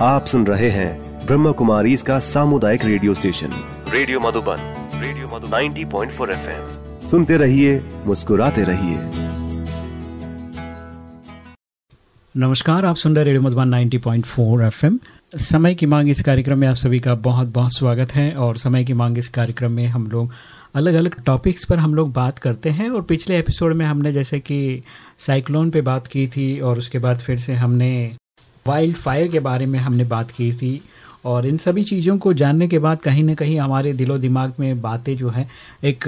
आप सुन रहे हैं ब्रह्म कुमारी इसका सामुदायिक radio station. Radio Madhuban, radio Madhu 90.4 point सुनते रहिए, मुस्कुराते रहिए। नमस्कार, आप सुन रहे रेडियो मधुबन 90.4 एफएम। समय की मांग इस कार्यक्रम में आप सभी का बहुत बहुत स्वागत है और समय की मांग इस कार्यक्रम में हम लोग अलग अलग टॉपिक्स पर हम लोग बात करते हैं और पिछले एपिसोड में हमने जैसे कि साइक्लोन पे बात की थी और उसके बाद फिर से हमने वाइल्ड फायर के बारे में हमने बात की थी और इन सभी चीज़ों को जानने के बाद कहीं ना कहीं हमारे दिलो दिमाग में बातें जो है, एक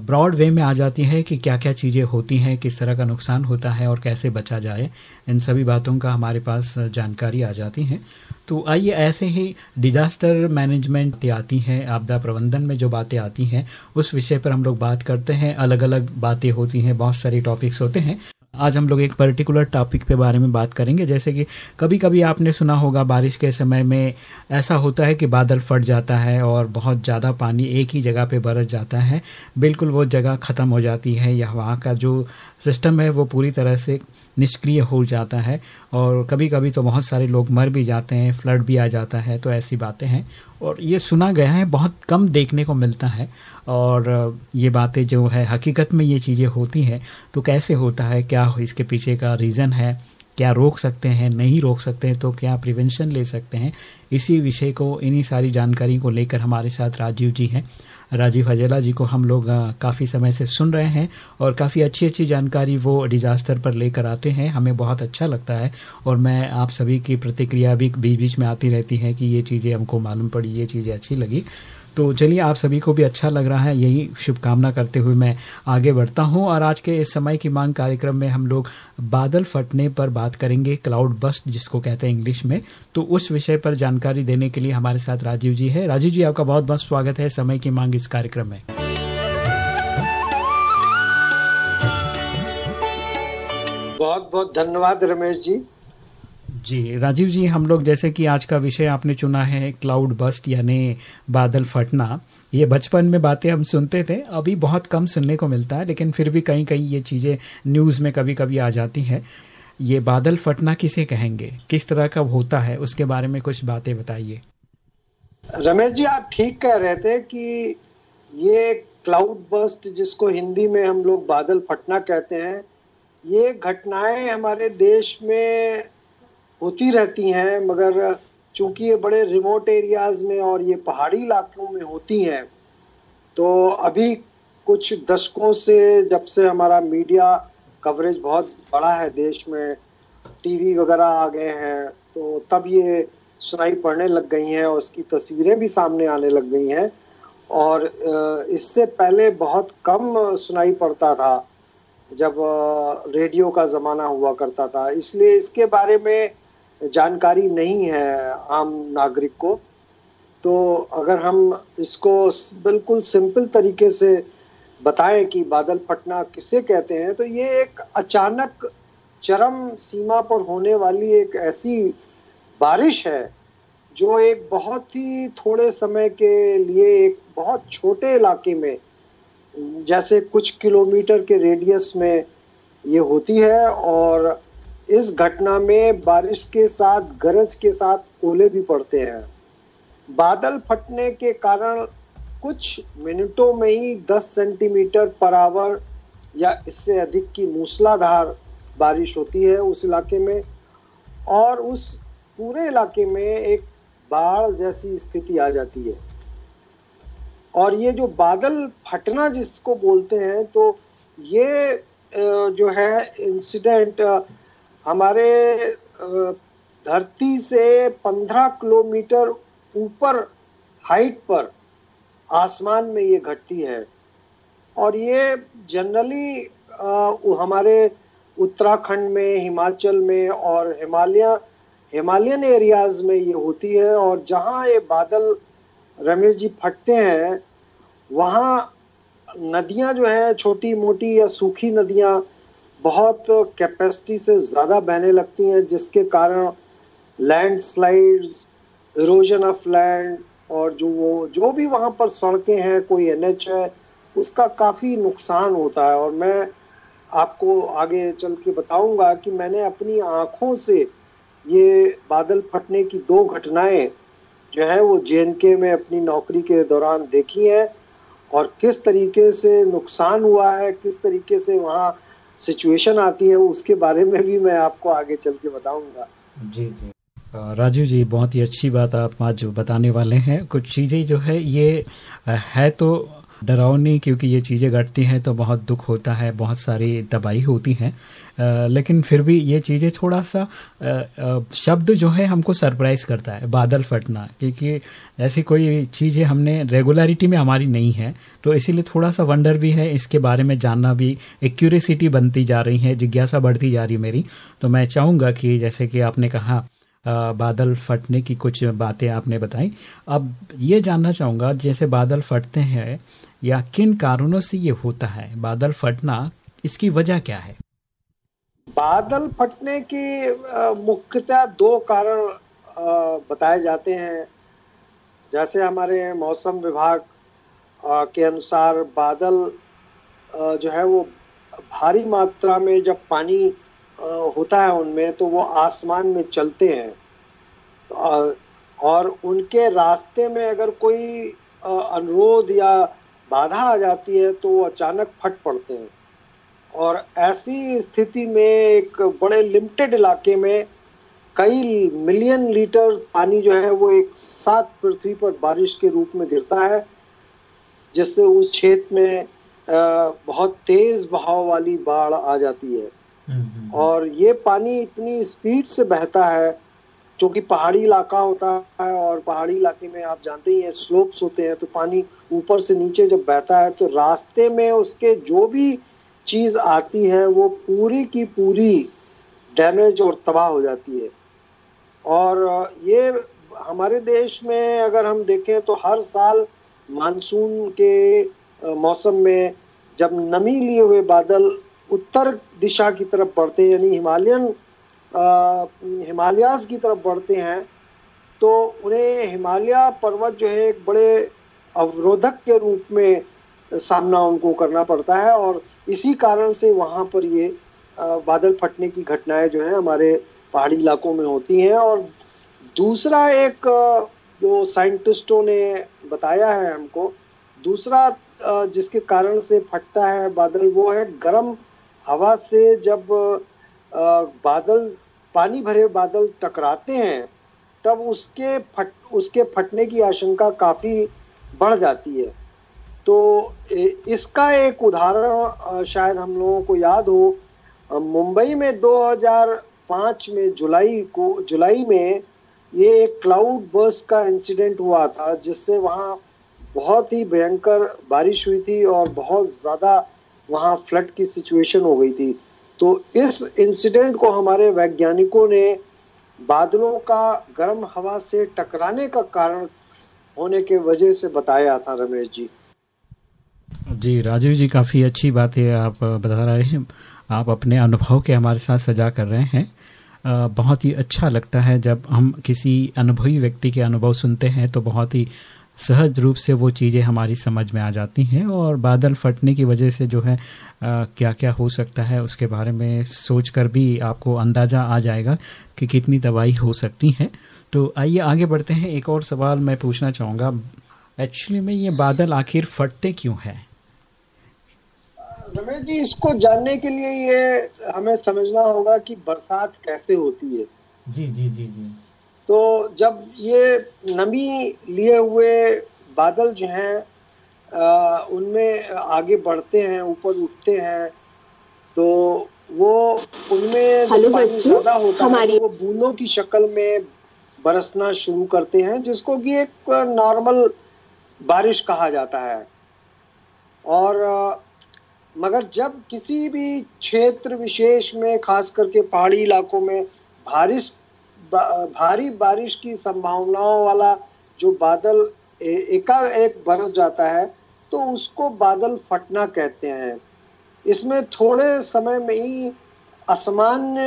ब्रॉड वे में आ जाती हैं कि क्या क्या चीज़ें होती हैं, किस तरह का नुकसान होता है और कैसे बचा जाए। इन सभी बातों का हमारे पास जानकारी आ जाती है। तो आइए ऐसे ही डिजास्टर मैनेजमेंट आती हैं, आपदा प्रबंधन में जो बातें आती हैं, उस विषय पर हम लोग बात करते हैं। अलग अलग बातें होती हैं, बहुत सारे टॉपिक्स होते हैं। आज हम लोग एक पर्टिकुलर टॉपिक पे बारे में बात करेंगे। जैसे कि कभी कभी आपने सुना होगा, बारिश के समय में ऐसा होता है कि बादल फट जाता है और बहुत ज़्यादा पानी एक ही जगह पे बरस जाता है। बिल्कुल वो जगह ख़त्म हो जाती है या वहाँ का जो सिस्टम है वो पूरी तरह से निष्क्रिय हो जाता है और कभी कभी तो बहुत सारे लोग मर भी जाते हैं फ्लड भी आ जाता है तो ऐसी बातें हैं। और ये सुना गया है, बहुत कम देखने को मिलता है। और ये बातें जो है, हकीकत में ये चीज़ें होती हैं तो कैसे होता है? क्या इसके पीछे का रीज़न है? क्या रोक सकते हैं? नहीं रोक सकते हैं? तो क्या प्रिवेंशन ले सकते हैं? इसी विषय को, इन्हीं सारी जानकारी को लेकर हमारे साथ राजीव जी हैं। राजीव हजेला जी को हम लोग काफ़ी समय से सुन रहे हैं और काफ़ी अच्छी अच्छी जानकारी वो डिजास्टर पर लेकर आते हैं। हमें बहुत अच्छा लगता है और मैं आप सभी की प्रतिक्रिया भी बीच बीच में आती रहती है कि ये चीज़ें हमको मालूम पड़ी, ये चीज़ें अच्छी लगी। तो चलिए, आप सभी को भी अच्छा लग रहा है। यही शुभकामना करते हुए मैं आगे बढ़ता हूँ और आज के इस समय की मांग कार्यक्रम में हम लोग बादल फटने पर बात करेंगे, क्लाउड बस्ट जिसको कहते हैं इंग्लिश में। तो उस विषय पर जानकारी देने के लिए हमारे साथ राजीव जी है। राजीव जी, आपका बहुत बहुत स्वागत है समय की मांग इस कार्यक्रम में। बहुत बहुत धन्यवाद रमेश जी। जी, राजीव जी, हम लोग जैसे कि आज का विषय आपने चुना है क्लाउड बस्ट यानी बादल फटना। ये बचपन में बातें हम सुनते थे, अभी बहुत कम सुनने को मिलता है, लेकिन फिर भी कहीं कहीं ये चीज़ें न्यूज़ में कभी कभी आ जाती हैं। ये बादल फटना किसे कहेंगे? किस तरह का होता है? उसके बारे में कुछ बातें बताइए। रमेश जी, आप ठीक कह रहे थे कि ये क्लाउड बस्ट जिसको हिंदी में हम लोग बादल फटना कहते हैं, ये घटनाएँ हमारे देश में होती रहती हैं, मगर चूँकि ये बड़े रिमोट एरियाज़ में और ये पहाड़ी इलाकों में होती हैं तो अभी कुछ दशकों से जब से हमारा मीडिया कवरेज बहुत बड़ा है, देश में टीवी वगैरह आ गए हैं तो तब ये सुनाई पड़ने लग गई हैं और उसकी तस्वीरें भी सामने आने लग गई हैं। और इससे पहले बहुत कम सुनाई पड़ता था, जब रेडियो का ज़माना हुआ करता था। इसलिए इसके बारे में जानकारी नहीं है आम नागरिक को तो अगर हम इसको बिल्कुल सिंपल तरीके से बताएँ कि बादल फटना किसे कहते हैं तो ये एक अचानक चरम सीमा पर होने वाली एक ऐसी बारिश है, जो एक बहुत ही थोड़े समय के लिए एक बहुत छोटे इलाके में, जैसे कुछ किलोमीटर के रेडियस में ये होती है और इस घटना में बारिश के साथ, गरज के साथ ओले भी पड़ते हैं। बादल फटने के कारण कुछ मिनटों में ही 10 सेंटीमीटर पर आवर या इससे अधिक की मूसलाधार बारिश होती है उस इलाके में। और उस पूरे इलाके में एक बाढ़ जैसी स्थिति आ जाती है। और ये जो बादल फटना जिसको बोलते हैं तो ये जो है इंसिडेंट हमारे धरती से 15 किलोमीटर ऊपर हाइट पर आसमान में ये घटती है। और ये जनरली हमारे उत्तराखंड में, हिमाचल में और हिमालय, हिमालयन एरियाज़ में ये होती है। और जहाँ ये बादल रमेश जी फटते हैं, वहाँ नदियाँ जो हैं छोटी मोटी या सूखी नदियाँ बहुत कैपेसिटी से ज़्यादा बहने लगती हैं, जिसके कारण landslides erosion of land और जो वो, जो भी वहाँ पर सड़कें हैं, कोई एनएच है, उसका काफ़ी नुकसान होता है। और मैं आपको आगे चल के बताऊँगा कि मैंने अपनी आँखों से ये बादल फटने की दो घटनाएँ जो है, वो जे में अपनी नौकरी के दौरान देखी है। और किस तरीके से नुकसान हुआ है, किस तरीके से वहाँ सिचुएशन आती है, उसके बारे में भी मैं आपको आगे चल के बताऊँगा। जी जी। राजू जी, बहुत ही अच्छी बात आप आज बताने वाले हैं। कुछ चीज़ें जो है, ये है तो डरावनी क्योंकि ये चीज़ें घटती हैं तो बहुत दुख होता है, बहुत सारी तबाही होती हैं। लेकिन फिर भी ये चीज़ें थोड़ा सा शब्द जो है हमको सरप्राइज़ करता है, बादल फटना, क्योंकि ऐसी कोई चीज़ें हमने रेगुलरिटी में हमारी नहीं है तो इसीलिए थोड़ा सा वंडर भी है, इसके बारे में जानना भी एक क्यूरियसिटी बनती जा रही है, जिज्ञासा बढ़ती जा रही मेरी। तो मैं चाहूँगा कि जैसे कि आपने कहा बादल फटने की कुछ बातें आपने बताई। अब ये जानना चाहूँगा, जैसे बादल फटते हैं या किन कारणों से ये होता है? बादल फटना इसकी वजह क्या है? बादल फटने की मुख्यतः दो कारण बताए जाते हैं। जैसे हमारे मौसम विभाग के अनुसार बादल जो है वो भारी मात्रा में जब पानी होता है उनमें तो वो आसमान में चलते हैं। और उनके रास्ते में अगर कोई अनुरोध या बाधा आ जाती है तो वो अचानक फट पड़ते हैं और ऐसी स्थिति में एक बड़े लिमिटेड इलाके में कई मिलियन लीटर पानी जो है वो एक साथ पृथ्वी पर बारिश के रूप में गिरता है जिससे उस क्षेत्र में बहुत तेज बहाव वाली बाढ़ आ जाती है हम्म, हम्म, हम्म। और ये पानी इतनी स्पीड से बहता है जो कि पहाड़ी इलाका होता है और पहाड़ी इलाके में आप जानते ही हैं स्लोप्स होते हैं तो पानी ऊपर से नीचे जब बहता है तो रास्ते में उसके जो भी चीज़ आती है, वो पूरी की पूरी डैमेज और तबाह हो जाती है। और ये हमारे देश में अगर हम देखें तो हर साल मानसून के मौसम में जब नमी लिए हुए बादल उत्तर दिशा की तरफ़ बढ़ते हैं, यानी हिमालयन हिमालयास की तरफ़ बढ़ते हैं तो उन्हें हिमालय पर्वत जो है एक बड़े अवरोधक के रूप में सामना उनको करना पड़ता है और इसी कारण से वहाँ पर ये बादल फटने की घटनाएँ जो है हमारे पहाड़ी इलाकों में होती हैं और दूसरा एक जो साइंटिस्टों ने बताया है हमको, दूसरा जिसके कारण से फटता है बादल वो है गर्म हवा से जब बादल, पानी भरे बादल टकराते हैं, तब उसके फट, उसके फटने की आशंका काफ़ी बढ़ जाती है। तो इसका एक उदाहरण शायद हम लोगों को याद हो मुंबई में 2005 में जुलाई को, जुलाई में ये एक क्लाउड बर्स का इंसिडेंट हुआ था, जिससे वहाँ बहुत ही भयंकर बारिश हुई थी और बहुत ज़्यादा वहाँ फ्लड की सिचुएशन हो गई थी। तो इस इंसिडेंट को हमारे वैज्ञानिकों ने बादलों का गर्म हवा से टकराने का कारण होने के वजह से बताया था, रमेश जी। जी, राजीव जी, काफ़ी अच्छी बात है आप बता रहे हैं। आप अपने अनुभव के हमारे साथ सजा कर रहे हैं। बहुत ही अच्छा लगता है जब हम किसी अनुभवी व्यक्ति के अनुभव सुनते हैं तो बहुत ही सहज रूप से वो चीज़ें हमारी समझ में आ जाती हैं और बादल फटने की वजह से जो है आ, क्या क्या हो सकता है उसके बारे में सोच कर भी आपको अंदाज़ा आ जाएगा कि कितनी तबाही हो सकती है। तो आइए आगे बढ़ते हैं। एक और सवाल मैं पूछना चाहूँगा। एक्चुअली में ये बादल आखिर फटते क्यों हैं? रमेश जी इसको जानने के लिए ये हमें समझना होगा कि बरसात कैसे होती है। जी जी जी जी। तो जब ये नमी लिए हुए बादल जो हैं उनमें आगे बढ़ते हैं ऊपर उठते हैं तो वो उनमें ज़्यादा होता है वो बूंदों की शक्ल में बरसना शुरू करते हैं जिसको कि एक नॉर्मल बारिश कहा जाता है। और मगर जब किसी भी क्षेत्र विशेष में खास करके पहाड़ी इलाकों में बारिश भारी बारिश की संभावनाओं वाला जो बादल एका एक बरस जाता है तो उसको बादल फटना कहते हैं। इसमें थोड़े समय में ही असामान्य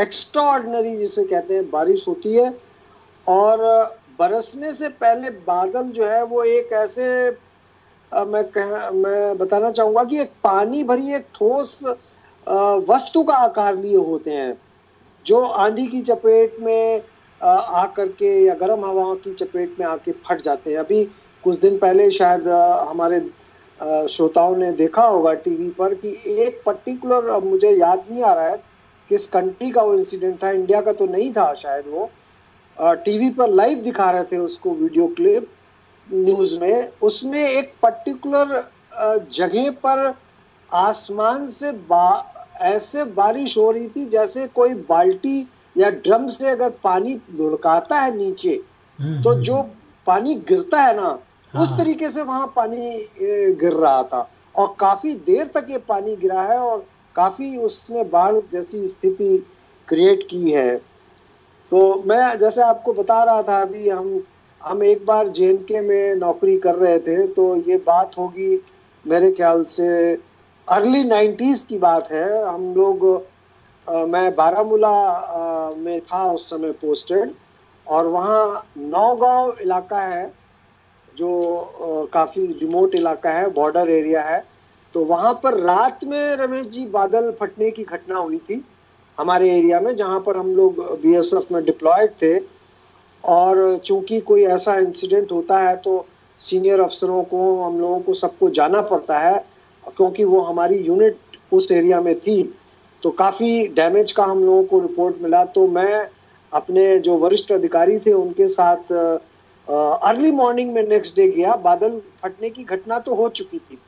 एक्स्ट्राऑर्डनरी जिसे कहते हैं बारिश होती है और बरसने से पहले बादल जो है वो एक ऐसे आ, मैं कह मैं बताना चाहूँगा कि एक पानी भरी एक ठोस वस्तु का आकार लिए होते हैं। जो आंधी की चपेट में आ करके या गर्म हवाओं की चपेट में आके फट जाते हैं। अभी कुछ दिन पहले शायद हमारे श्रोताओं ने देखा होगा टीवी पर कि एक पर्टिकुलर मुझे याद नहीं आ रहा है किस कंट्री का वो इंसिडेंट था इंडिया का तो नहीं था शायद वो। टीवी पर लाइव दिखा रहे थे उसको वीडियो क्लिप न्यूज़ में। उसमें एक पर्टिकुलर जगह पर आसमान से बा, ऐसे बारिश हो रही थी जैसे कोई बाल्टी या ड्रम से अगर पानी लुढ़काता है नीचे हम्म, तो हम्म, जो। पानी गिरता है ना हाँ। उस तरीके से वहाँ पानी गिर रहा था और काफ़ी देर तक ये पानी गिरा है और काफ़ी उसने बाढ़ जैसी स्थिति क्रिएट की है तो मैं जैसे आपको बता रहा था अभी हम हम एक बार जे में नौकरी कर रहे थे तो ये बात होगी मेरे ख्याल से अर्ली नाइन्टीज की बात है। हम लोग मैं बारामूला में था उस समय पोस्टेड और वहाँ नौगांव इलाका है, जो काफ़ी रिमोट इलाका है बॉर्डर एरिया है। तो वहाँ पर रात में रमेश जी बादल फटने की घटना हुई थी हमारे एरिया में, जहाँ पर हम लोग बीएसएफ में डिप्लॉयड थे। और चूँकि कोई ऐसा इंसिडेंट होता है तो सीनियर अफसरों को, हम लोगों को सबको जाना पड़ता है। क्योंकि वो हमारी यूनिट उस एरिया में थी तो काफ़ी डैमेज का हम लोगों को रिपोर्ट मिला। तो मैं अपने जो वरिष्ठ अधिकारी थे, उनके साथ अर्ली मॉर्निंग में नेक्स्ट डे गया। बादल फटने की घटना तो हो चुकी थी।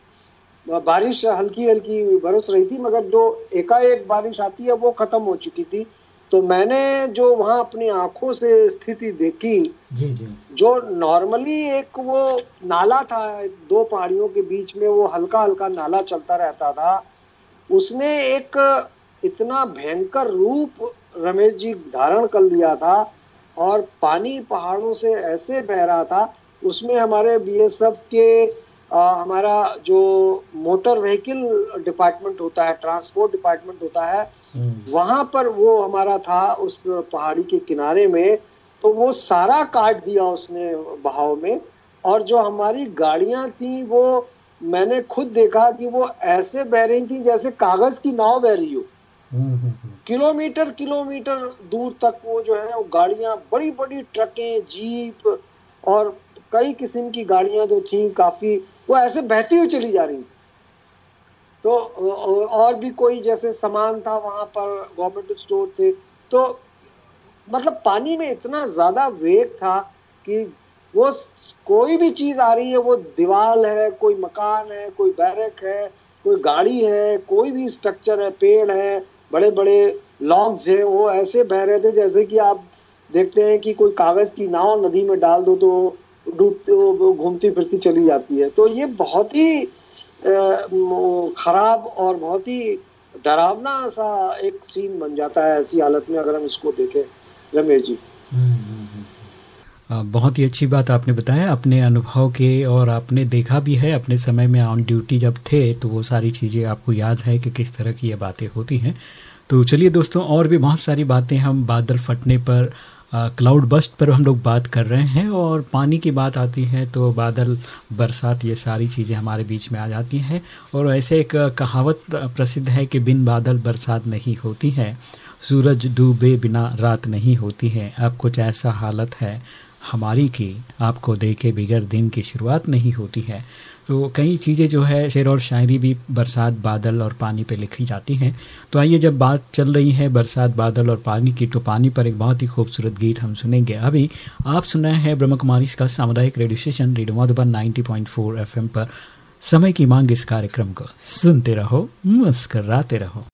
बारिश हल्की हल्की बरस रही थी, मगर जो एकाएक बारिश आती है, वो खत्म हो चुकी थी। तो मैंने जो वहाँ अपनी आँखों से स्थिति देखी जी जी जो नॉर्मली एक वो नाला था दो पहाड़ियों के बीच में वो हल्का हल्का नाला चलता रहता था उसने एक इतना भयंकर रूप रमेश जी धारण कर लिया था और पानी पहाड़ों से ऐसे बह रहा था उसमें हमारे बीएसएफ के आ, हमारा जो मोटर व्हीकल डिपार्टमेंट होता है ट्रांसपोर्ट डिपार्टमेंट होता है। वहाँ पर वो हमारा था उस पहाड़ी के किनारे में तो वो सारा काट दिया उसने बहाव में। और जो हमारी गाड़ियाँ थी, वो मैंने खुद देखा कि वो ऐसे बह रही थी जैसे कागज़ की नाव बह रही हो। किलोमीटर किलोमीटर दूर तक वो जो है, वो गाड़ियाँ बड़ी बड़ी ट्रकें, जीप और कई किस्म की गाड़ियाँ जो थी, काफ़ी, वो ऐसे बहती हुई चली जा रही थी। तो और भी कोई जैसे सामान था वहाँ पर गवर्नमेंट स्टोर थे तो मतलब पानी में इतना ज़्यादा वेग था कि वो कोई भी चीज़ आ रही है, वो दीवार है, कोई मकान है, कोई बैरक है, कोई गाड़ी है, कोई भी स्ट्रक्चर है, पेड़ है बड़े बड़े लॉग्स हैं, वो ऐसे बह रहे थे जैसे कि आप देखते हैं कि कोई कागज़ की नाव नदी में डाल दो तो डूबते घूमती फिरती चली जाती है। तो ये बहुत ही खराब और बहुत ही डरावना सा एक सीन बन जाता है ऐसी हालत में अगर हम इसको देखें रमेश जी हम्म, हम्म, हम्म। बहुत ही अच्छी बात आपने बताया अपने अनुभव के और आपने देखा भी है अपने समय में ऑन ड्यूटी जब थे तो वो सारी चीज़ें आपको याद है कि किस तरह की ये बातें होती हैं तो चलिए दोस्तों और भी बहुत सारी बातें हम बादल फटने पर क्लाउड बस्ट पर हम लोग बात कर रहे हैं और पानी की बात आती है तो बादल, बरसात ये सारी चीज़ें हमारे बीच में आ जाती हैं और ऐसे एक कहावत प्रसिद्ध है कि बिन बादल बरसात नहीं होती है, सूरज डूबे बिना रात नहीं होती है। अब कुछ ऐसा हालत है हमारी की, आपको देखे बिगड़ दिन की शुरुआत नहीं होती है। तो कई चीज़ें जो है शेर और शायरी भी बरसात, बादल और पानी पे लिखी जाती हैं। तो आइए जब बात चल रही है बरसात, बादल और पानी की तो पानी पर एक बहुत ही खूबसूरत गीत हम सुनेंगे। अभी आप सुना है ब्रह्म कुमारी का सामुदायिक radio station, radio Madhuban ninety point four F पर। समय की मांग इस कार्यक्रम को सुनते रहो, मुस्कराते रहो।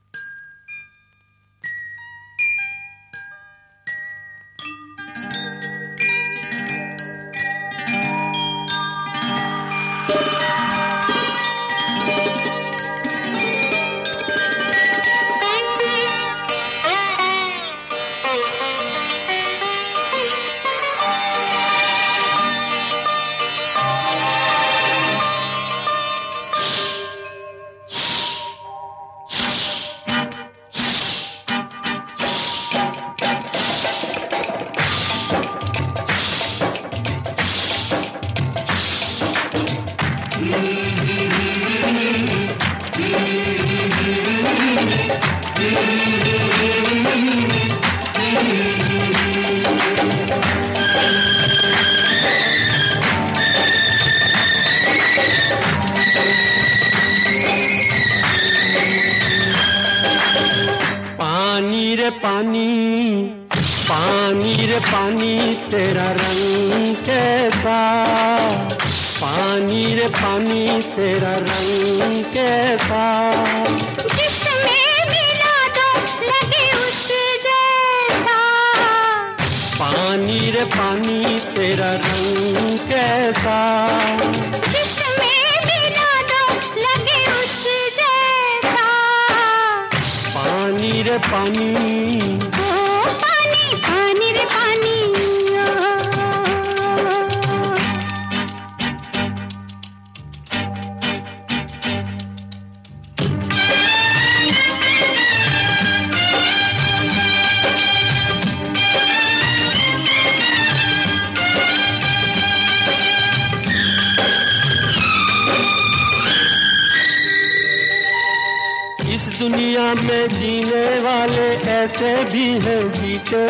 दुनिया में जीने वाले ऐसे भी हैं जीते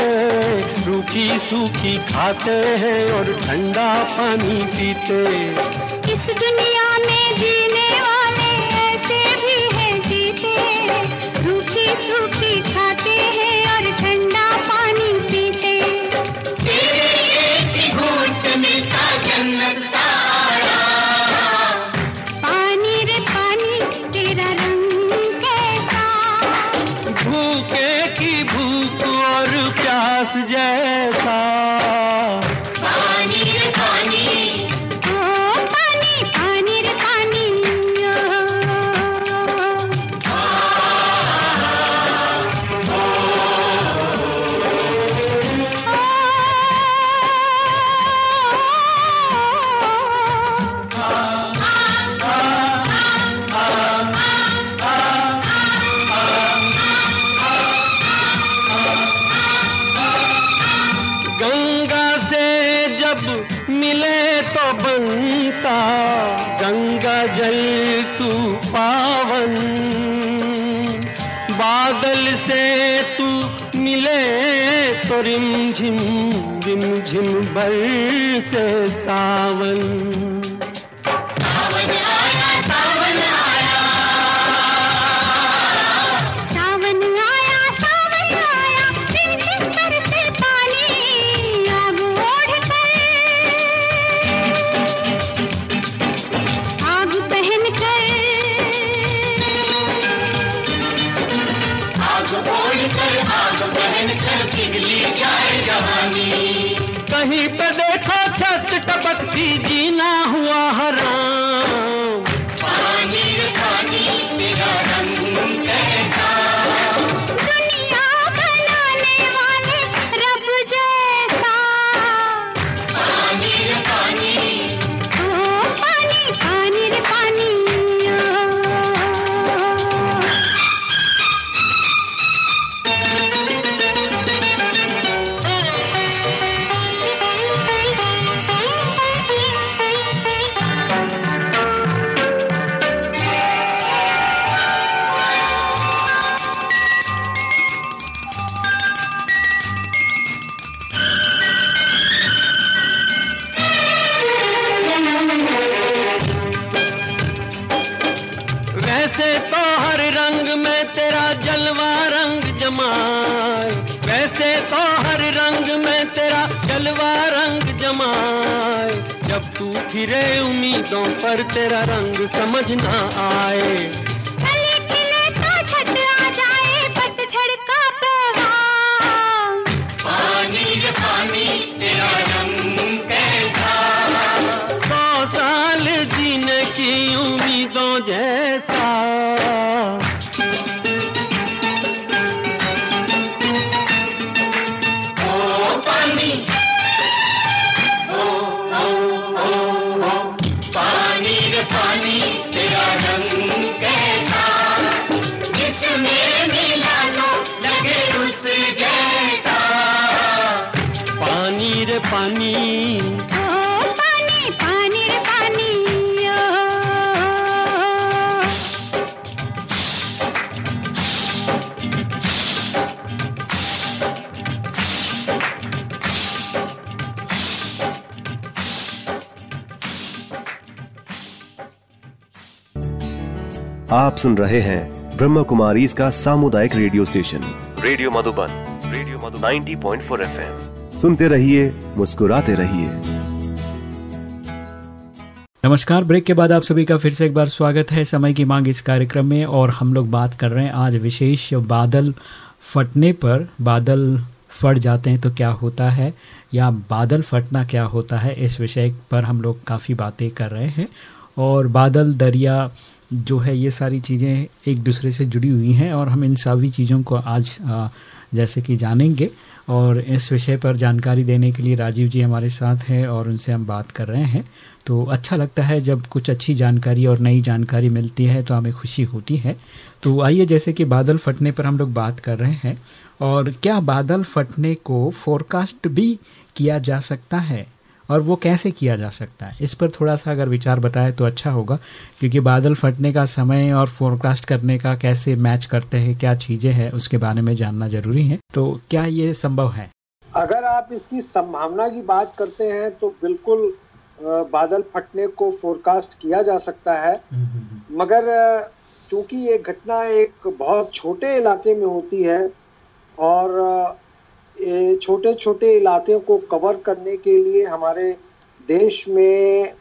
रूखी सूखी खाते हैं और ठंडा पानी पीते। आप सुन रहे हैं ब्रह्म कुमारी इसका सामुदायिक radio station. Radio Madhuban radio Madhuban. 90.4 point four F M सुनते रहिए मुस्कुराते रहिए। नमस्कार ब्रेक के बाद आप सभी का फिर से एक बार स्वागत है। समय की मांग इस कार्यक्रम में और हम लोग बात कर रहे हैं आज विशेष बादल फटने पर। बादल फट जाते हैं तो क्या होता है? या बादल फटना क्या होता है? इस विषय पर हम लोग काफ़ी बातें कर रहे हैं। और बादल दरिया जो है ये सारी चीज़ें एक दूसरे से जुड़ी हुई हैं और हम इन सभी चीज़ों को आज आ, जैसे कि जानेंगे। और इस विषय पर जानकारी देने के लिए राजीव जी हमारे साथ हैं और उनसे हम बात कर रहे हैं। तो अच्छा लगता है जब कुछ अच्छी जानकारी और नई जानकारी मिलती है तो हमें खुशी होती है। तो आइए जैसे कि बादल फटने पर हम लोग बात कर रहे हैं। और क्या बादल फटने को फोरकास्ट भी किया जा सकता है? और वो कैसे किया जा सकता है? इस पर थोड़ा सा अगर विचार बताए तो अच्छा होगा क्योंकि बादल फटने का समय और फोरकास्ट करने का कैसे मैच करते हैं क्या चीज़ें हैं उसके बारे में जानना ज़रूरी है। तो क्या ये संभव है? अगर आप इसकी संभावना की बात करते हैं तो बिल्कुल बादल फटने को फोरकास्ट किया जा सकता है। मगर चूँकि ये घटना एक बहुत छोटे इलाके में होती है और छोटे छोटे इलाके को कवर करने के लिए हमारे देश में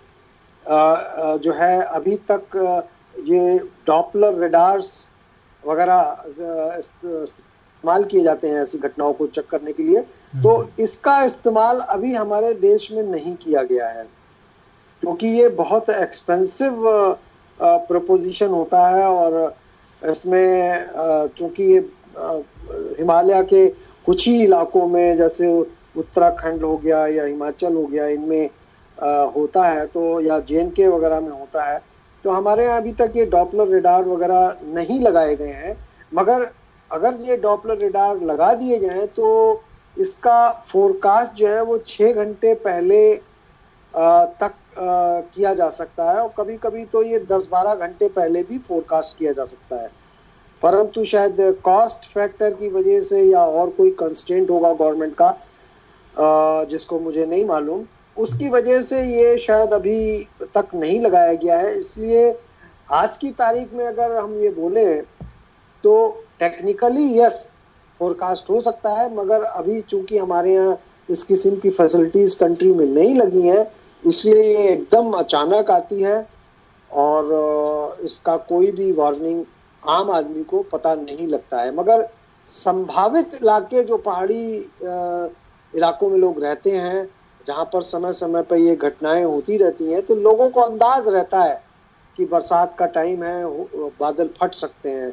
जो है अभी तक ये डॉपलर रेडार्स वगैरह इस्तेमाल किए जाते हैं ऐसी घटनाओं को चेक करने के लिए। तो इसका इस्तेमाल अभी हमारे देश में नहीं किया गया है क्योंकि ये बहुत एक्सपेंसिव प्रपोजिशन होता है और इसमें क्योंकि ये हिमालय के कुछ ही इलाकों में, जैसे उत्तराखंड हो गया या हिमाचल हो गया, इनमें होता है तो या जे वगैरह में होता है तो हमारे यहाँ अभी तक ये डॉपलर रेडार वगैरह नहीं लगाए गए हैं। मगर अगर ये डॉपलर रेडार लगा दिए जाए तो इसका फोरकास्ट जो है वो छः घंटे पहले तक किया जा सकता है और कभी कभी तो ये दस बारह घंटे पहले भी फोरकास्ट किया जा सकता है। परंतु शायद कॉस्ट फैक्टर की वजह से या और कोई कंस्टेंट होगा गवर्नमेंट का जिसको मुझे नहीं मालूम, उसकी वजह से ये शायद अभी तक नहीं लगाया गया है। इसलिए आज की तारीख में अगर हम ये बोले तो टेक्निकली यस फोरकास्ट हो सकता है, मगर अभी चूँकि हमारे यहाँ इस किस्म की फैसिलिटीज़ कंट्री में नहीं लगी हैं, इसलिए ये एकदम अचानक आती है, और इसका कोई भी वार्निंग आम आदमी को पता नहीं लगता है। मगर संभावित इलाके जो पहाड़ी इलाकों में लोग रहते हैं, जहाँ पर समय समय पर ये घटनाएँ होती रहती हैं तो लोगों को अंदाज रहता है कि बरसात का टाइम है बादल फट सकते हैं।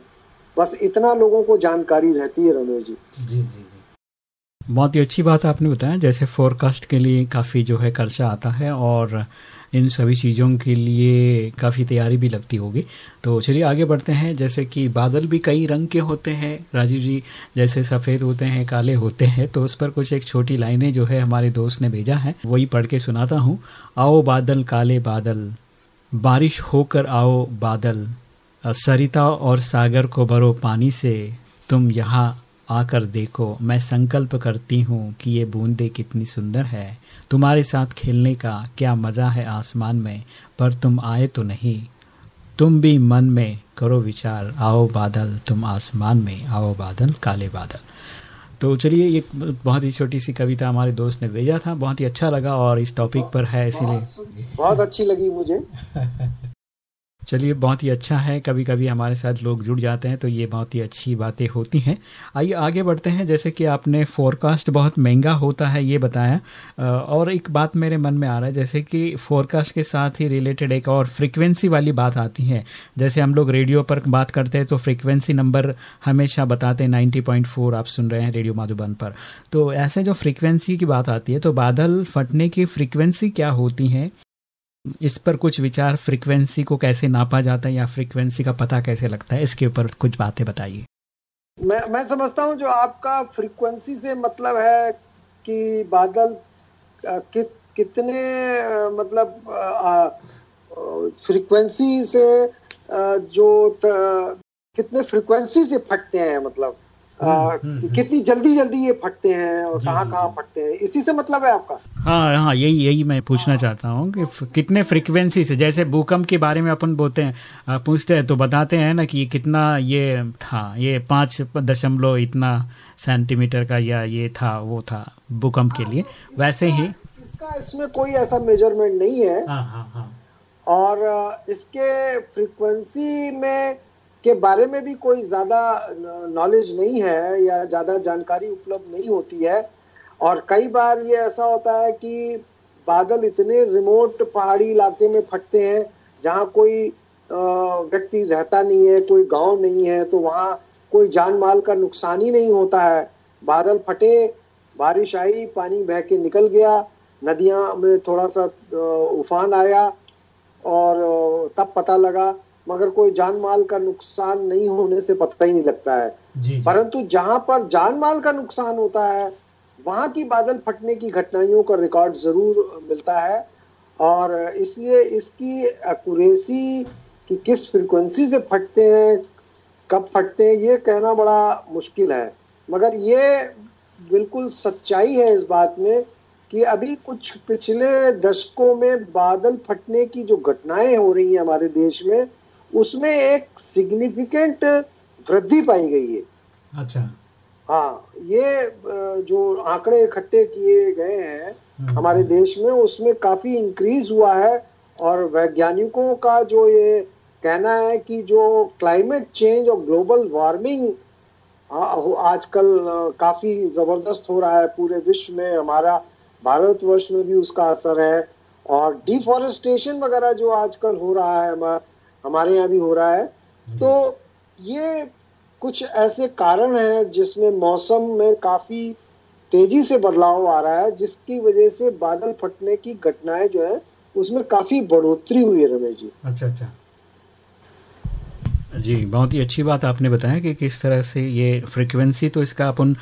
बस इतना लोगों को जानकारी रहती है, रमेश जी। जी जी बहुत ही अच्छी बात आपने बताया, जैसे फोरकास्ट के लिए काफ़ी जो है खर्चा आता है और इन सभी चीज़ों के लिए काफ़ी तैयारी भी लगती होगी। तो चलिए आगे बढ़ते हैं। जैसे कि बादल भी कई रंग के होते हैं। राजीव जी जैसे सफ़ेद होते हैं, काले होते हैं तो उस पर कुछ एक छोटी लाइनें जो है हमारे दोस्त ने भेजा है, वही पढ़ के सुनाता हूँ। आओ बादल, काले बादल, बारिश होकर आओ बादल सरिता और सागर को भरो पानी से, तुम यहाँ आकर देखो। मैं संकल्प करती हूँ कि ये बूंदे कितनी सुंदर है। तुम्हारे साथ खेलने का क्या मज़ा है आसमान में पर तुम आए तो नहीं। तुम भी मन में करो विचार आओ बादल तुम आसमान में आओ बादल काले बादल। तो चलिए एक बहुत ही छोटी सी कविता हमारे दोस्त ने भेजा था बहुत ही अच्छा लगा और इस टॉपिक पर है इसीलिए। बहुत अच्छी लगी मुझे। चलिए, बहुत ही अच्छा है। कभी कभी हमारे साथ लोग जुड़ जाते हैं तो ये बहुत ही अच्छी बातें होती हैं। आइए, आगे बढ़ते हैं। जैसे कि आपने फोरकास्ट बहुत महँगा होता है, ये बताया। और एक बात मेरे मन में आ रहा है, जैसे कि फोरकास्ट के साथ ही रिलेटेड एक और फ्रिक्वेंसी वाली बात आती है। जैसे हम लोग रेडियो पर बात करते हैं तो फ्रिक्वेंसी नंबर हमेशा बताते हैं नाइन्टी आप सुन रहे हैं रेडियो माधुबन पर। तो ऐसे जो फ्रिक्वेंसी की बात आती है तो बादल फटने की फ्रिक्वेंसी क्या होती है? इस पर कुछ विचार फ्रीक्वेंसी को कैसे नापा जाता है या फ्रीक्वेंसी का पता कैसे लगता है इसके ऊपर कुछ बातें बताइए। मैं मैं समझता हूँ जो आपका फ्रीक्वेंसी से मतलब है कि बादल कि, कितने मतलब फ्रीक्वेंसी से जो त, कितने फ्रीक्वेंसी से फटते हैं मतलब। आ, कितनी जल्दी जल्दी ये फटते हैं और कहाँ कहाँ फटते हैं? इसी से मतलब है आपका? हाँ हाँ यही यही मैं पूछना चाहता हूँ कि कितने फ्रिक्वेंसी से जैसे भूकंप के बारे में अपन बोलते हैं पूछते हैं तो बताते हैं ना कि ये कितना ये था ये पाँच दशमलव इतना सेंटीमीटर का या ये था वो था भूकंप के लिए। वैसे ही इसका इसमें कोई ऐसा मेज़रमेंट नहीं है। हाँ हाँ हाँ। और इसके फ्रीक्वेंसी में के बारे में भी कोई ज़्यादा नॉलेज नहीं है या ज़्यादा जानकारी उपलब्ध नहीं होती है। और कई बार ये ऐसा होता है कि बादल इतने रिमोट पहाड़ी इलाके में फटते हैं, जहाँ कोई व्यक्ति रहता नहीं है, कोई गाँव नहीं है तो वहाँ कोई जान माल का नुकसान ही नहीं होता है। बादल फटे, बारिश आई, पानी बह के निकल गया, नदियाँ में थोड़ा सा उफान आया और तब पता लगा मगर कोई जान माल का नुकसान नहीं होने से पता ही नहीं लगता है। परंतु जहाँ पर जान माल का नुकसान होता है वहाँ की बादल फटने की घटनाओं का रिकॉर्ड ज़रूर मिलता है और इसलिए इसकी एक्यूरेसी कि किस फ्रिक्वेंसी से फटते हैं कब फटते हैं ये कहना बड़ा मुश्किल है। मगर ये बिल्कुल सच्चाई है इस बात में कि अभी कुछ पिछले दशकों में बादल फटने की जो घटनाएँ हो रही हैं हमारे देश में उसमें एक सिग्निफिकेंट वृद्धि पाई गई है। अच्छा। हाँ ये जो आंकड़े इकट्ठे किए गए हैं हमारे देश में उसमें काफ़ी इंक्रीज हुआ है और वैज्ञानिकों का जो ये कहना है कि जो क्लाइमेट चेंज और ग्लोबल वार्मिंग आजकल काफ़ी ज़बरदस्त हो रहा है पूरे विश्व में हमारा भारतवर्ष में भी उसका असर है और डिफॉरेस्टेशन वगैरह जो आजकल हो रहा है हमा- हमारे यहाँ भी हो रहा है। तो ये कुछ ऐसे कारण हैं जिसमें मौसम में काफ़ी तेज़ी से बदलाव आ रहा है जिसकी वजह से बादल फटने की घटनाएँ जो है उसमें काफ़ी बढ़ोतरी हुई है रमेश जी। अच्छा अच्छा। जी, बहुत ही अच्छी बात आपने बताया कि किस तरह से ये फ्रिक्वेंसी तो इसका अपन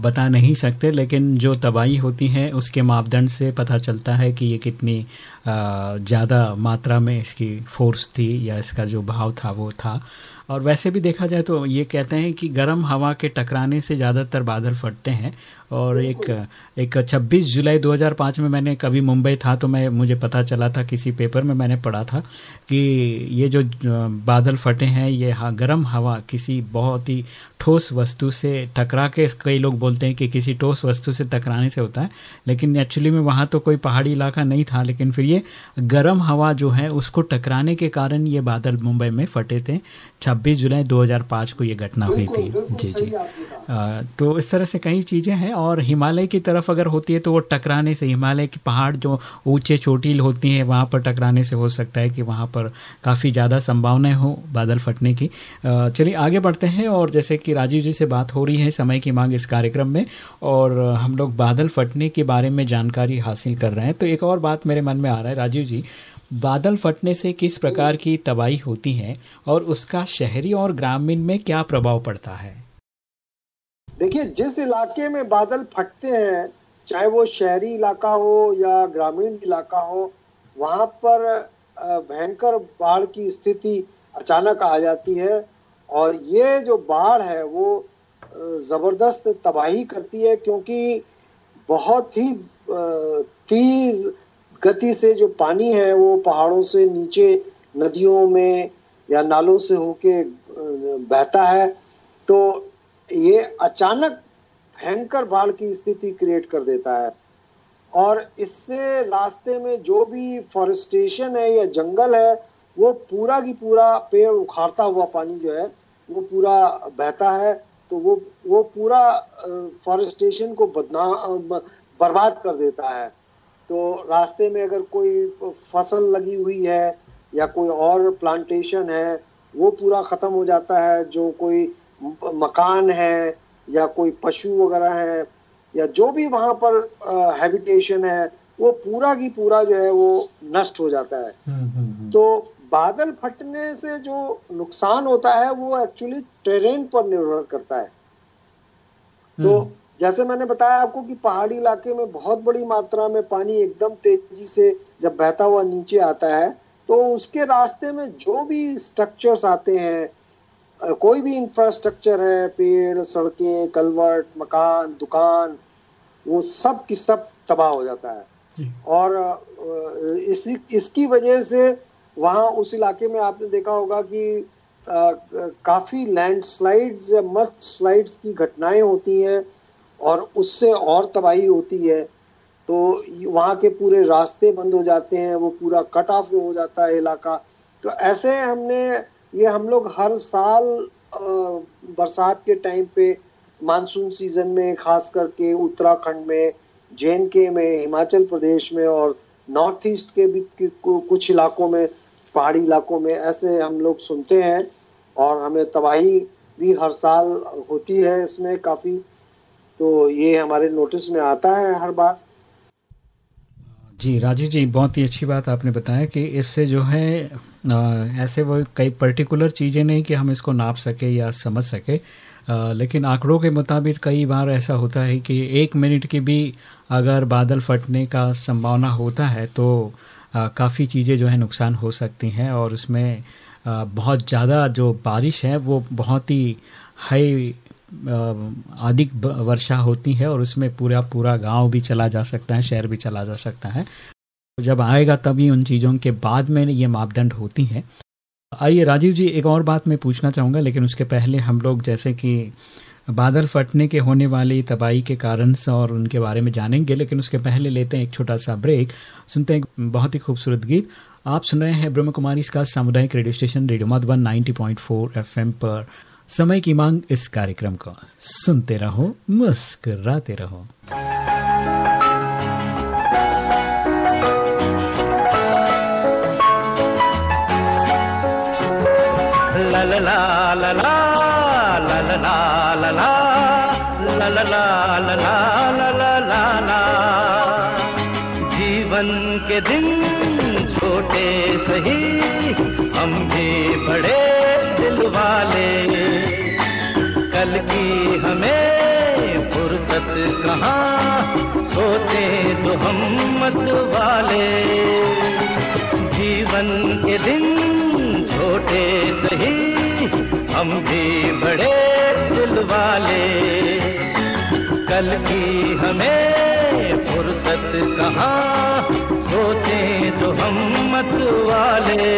बता नहीं सकते, लेकिन जो तबाही होती है, उसके मापदंड से पता चलता है कि ये कितनी ज़्यादा मात्रा में इसकी फोर्स थी या इसका जो भाव था, वो था। और वैसे भी देखा जाए तो ये कहते हैं कि गर्म हवा के टकराने से ज़्यादातर बादल फटते हैं। और एक एक 26 जुलाई 2005 में मैंने कभी मुंबई था तो मैं मुझे पता चला था किसी पेपर में मैंने पढ़ा था कि ये जो बादल फटे हैं ये हा, गर्म हवा किसी बहुत ही ठोस वस्तु से टकरा के कई लोग बोलते हैं कि किसी ठोस वस्तु से टकराने से होता है लेकिन एक्चुअली में वहाँ तो कोई पहाड़ी इलाका नहीं था लेकिन फिर ये गर्म हवा जो है उसको टकराने के कारण ये बादल मुंबई में फटे थे। 26 जुलाई 2005 को ये घटना हुई थी। जी जी। आ, तो इस तरह से कई चीज़ें हैं और हिमालय की तरफ़ अगर होती है तो वो टकराने से हिमालय की पहाड़ जो ऊँचे चोटील होती हैं वहाँ पर टकराने से हो सकता है कि वहाँ पर काफ़ी ज़्यादा संभावनाएँ हो बादल फटने की। चलिए आगे बढ़ते हैं और जैसे कि राजीव जी से बात हो रही है समय की मांग इस कार्यक्रम में और हम लोग बादल फटने के बारे में जानकारी हासिल कर रहे हैं। तो एक और बात मेरे मन में आ रहा है राजीव जी बादल फटने से किस प्रकार की तबाही होती है और उसका शहरी और ग्रामीण में क्या प्रभाव पड़ता है? देखिए, जिस इलाके में बादल फटते हैं, चाहे वो शहरी इलाका हो या ग्रामीण इलाका हो, वहाँ पर भयंकर बाढ़ की स्थिति अचानक आ जाती है और ये जो बाढ़ है, वो ज़बरदस्त तबाही करती है क्योंकि बहुत ही तेज गति से जो पानी है, वो पहाड़ों से नीचे नदियों में या नालों से होके बहता है तो ये अचानक भयंकर बाढ़ की स्थिति क्रिएट कर देता है। और इससे रास्ते में जो भी फॉरेस्टेशन है या जंगल है, वो पूरा की पूरा पेड़ उखाड़ता हुआ पानी जो है, वो पूरा बहता है तो वो वो पूरा फॉरेस्टेशन को बदना बर्बाद कर देता है। तो रास्ते में अगर कोई फ़सल लगी हुई है या कोई और प्लांटेशन है वो पूरा ख़त्म हो जाता है। जो कोई मकान है या कोई पशु वगैरह है या जो भी वहाँ पर हैबिटेशन है वो पूरा की पूरा जो है वो नष्ट हो जाता है। तो बादल फटने से जो नुकसान होता है वो एक्चुअली ट्रेन पर निर्भर करता है। तो जैसे मैंने बताया आपको कि पहाड़ी इलाके में बहुत बड़ी मात्रा में पानी एकदम तेज़ी से जब बहता हुआ नीचे आता है तो उसके रास्ते में जो भी स्ट्रक्चर्स आते हैं कोई भी इंफ्रास्ट्रक्चर है पेड़ सड़कें कलवर्ट मकान दुकान वो सब की सब तबाह हो जाता है। और इसी इसकी वजह से वहाँ उस इलाके में आपने देखा होगा कि काफ़ी लैंडस्लाइड्स या मस्ट स्लाइड्स की घटनाएँ होती हैं और उससे और तबाही होती है तो वहाँ के पूरे रास्ते बंद हो जाते हैं, वो पूरा कट ऑफ़ हो जाता है इलाका। तो ऐसे हमने, ये हम लोग हर साल बरसात के टाइम पे मानसून सीज़न में, खास करके उत्तराखंड में जे में, हिमाचल प्रदेश में और नॉर्थ ईस्ट के भी कुछ इलाकों में, पहाड़ी इलाकों में ऐसे हम लोग सुनते हैं और हमें तबाही भी हर साल होती है इसमें काफ़ी। तो ये हमारे नोटिस में आता है हर बार। जी राजीव जी बहुत ही अच्छी बात आपने बताया कि इससे जो है अ, ऐसे वो कई पर्टिकुलर चीज़ें नहीं कि हम इसको नाप सके या समझ सके। अ, लेकिन आंकड़ों के मुताबिक कई बार ऐसा होता है कि एक मिनट की भी अगर बादल फटने का संभावना होता है तो काफ़ी चीज़ें जो है नुकसान हो सकती हैं और उसमें अ, बहुत ज़्यादा जो बारिश है वो बहुत ही हाई अधिक वर्षा होती है और उसमें पूरा पूरा गाँव भी चला जा सकता है, शहर भी चला जा सकता है। जब आएगा तभी उन चीज़ों के बाद में ये मापदंड होती हैं। आइए राजीव जी, एक और बात मैं पूछना चाहूँगा, लेकिन उसके पहले हम लोग जैसे कि बादल फटने के होने वाली तबाही के कारण और उनके बारे में जानेंगे, लेकिन उसके पहले लेते हैं एक छोटा सा ब्रेक। सुनते हैं बहुत ही खूबसूरत गीत। आप सुन रहे हैं ब्रह्म कुमारी इसका सामुदायिक radio station, radio Madhuban 90.4 FM पर। समय की मांग इस कार्यक्रम को सुनते रहो मुस्कुराते रहो जीवन के दिन छोटे सही हम भी बड़े वाले। कल की हमें फुर्सत कहाँ, सोचे जो हम मत वाले। जीवन के दिन छोटे सही, हम भी बड़े दिल वाले। कल की हमें फुर्सत कहाँ, सोचे जो हम मत वाले।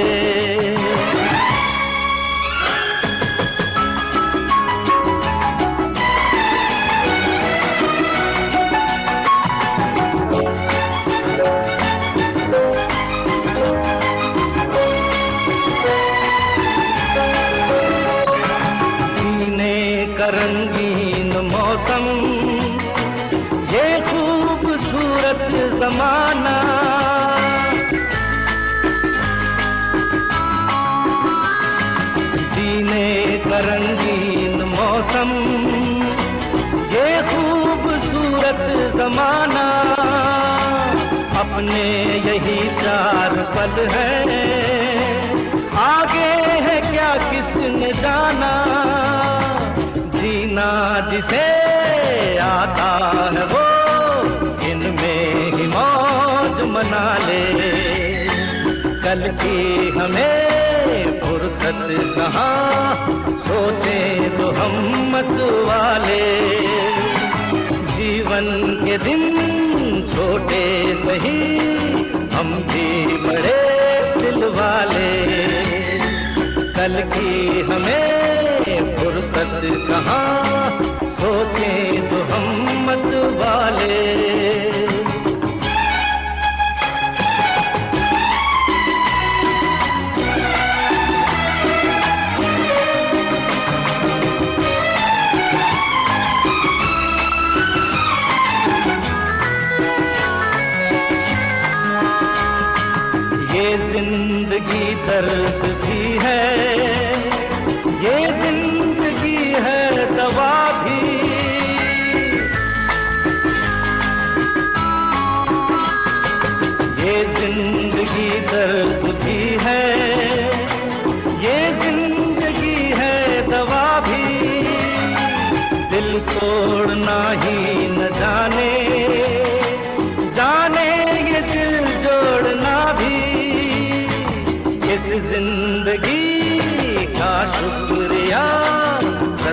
अपने यही चार पल है। आगे है क्या किसने जाना? जीना जिसे आता है वो, इनमें ही मौज मना ले। कल की हमें फुर्सत कहाँ, सोचे तो हम मत वाले। जीवन के दिन छोटे सही, हम भी बड़े दिल वाले। कल की हमें फुर्सत कहाँ, सोचे जो हम मत वाले। தொடர்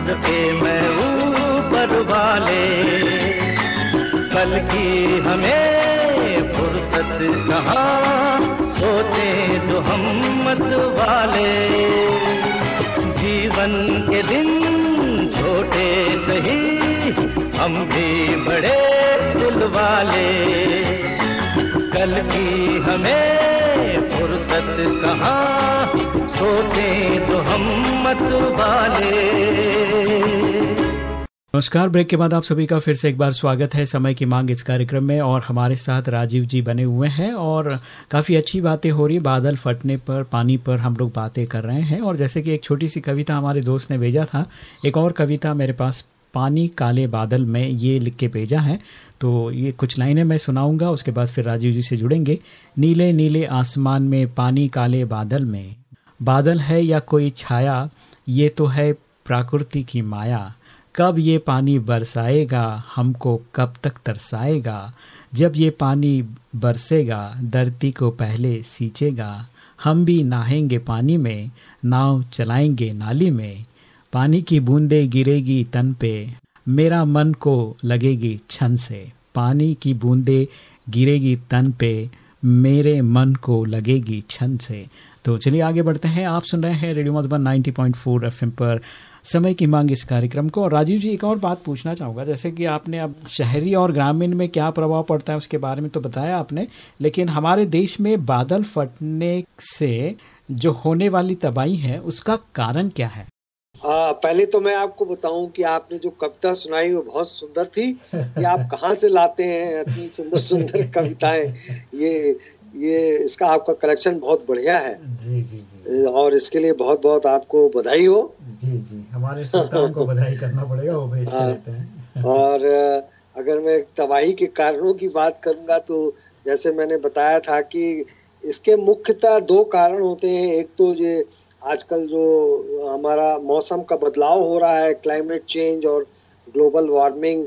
सके मैं ऊपर वाले। कल की हमें फुर्सत कहाँ सोचे जो हम मत वाले। जीवन के दिन छोटे सही, हम भी बड़े दिल वाले। कल की हमें फुर्सत कहाँ सोचे जो हम मत वाले नमस्कार, ब्रेक के बाद आप सभी का फिर से एक बार स्वागत है समय की मांग इस कार्यक्रम में और हमारे साथ राजीव जी बने हुए हैं और काफ़ी अच्छी बातें हो रही बादल फटने पर, पानी पर हम लोग बातें कर रहे हैं और जैसे कि एक छोटी सी कविता हमारे दोस्त ने भेजा था, एक और कविता मेरे पास पानी काले बादल में ये लिख के भेजा है। तो ये कुछ लाइनें मैं सुनाऊँगा, उसके बाद फिर राजीव जी से जुड़ेंगे। नीले नीले आसमान में, पानी काले बादल में। बादल है या कोई छाया, ये तो है प्रकृति की माया। कब ये पानी बरसाएगा, हमको कब तक तरसाएगा। जब ये पानी बरसेगा, धरती को पहले सींचेगा। हम भी नहाएँगे पानी में, नाव चलाएँगे नाली में। पानी की बूंदे गिरेगी तन पे, मेरा मन को लगेगी छन से। पानी की बूंदे गिरेगी तन पे, मेरे मन को लगेगी छन से। तो चलिए आगे बढ़ते हैं। आप सुन रहे हैं रेडियो मधुबन 90.4 एफएम पर समय की मांग इस कार्यक्रम को। और राजीव जी एक और बात पूछना चाहूँगा। जैसे कि आपने अब शहरी और ग्रामीण में क्या प्रभाव पड़ता है उसके बारे में तो बताया आपने लेकिन हमारे देश में बादल फटने से जो होने वाली तबाही है उसका कारण क्या है? हाँ पहले तो मैं आपको बताऊँ कि आपने जो कविता सुनाई वो बहुत सुंदर थी। कि आप कहाँ से लाते हैं इतनी सुंदर सुंदर कविताएँ? ये ये इसका आपका कलेक्शन बहुत बढ़िया है। जी जी जी। और इसके लिए बहुत बहुत आपको बधाई हो। जी जी। हमारे को बधाई करना पड़ेगा वो भेजते हाँ। हैं। और अगर मैं तबाही के कारणों की बात करूँगा तो जैसे मैंने बताया था कि इसके मुख्यतः दो कारण होते हैं। एक तो ये आजकल जो हमारा मौसम का बदलाव हो रहा है क्लाइमेट चेंज और ग्लोबल वार्मिंग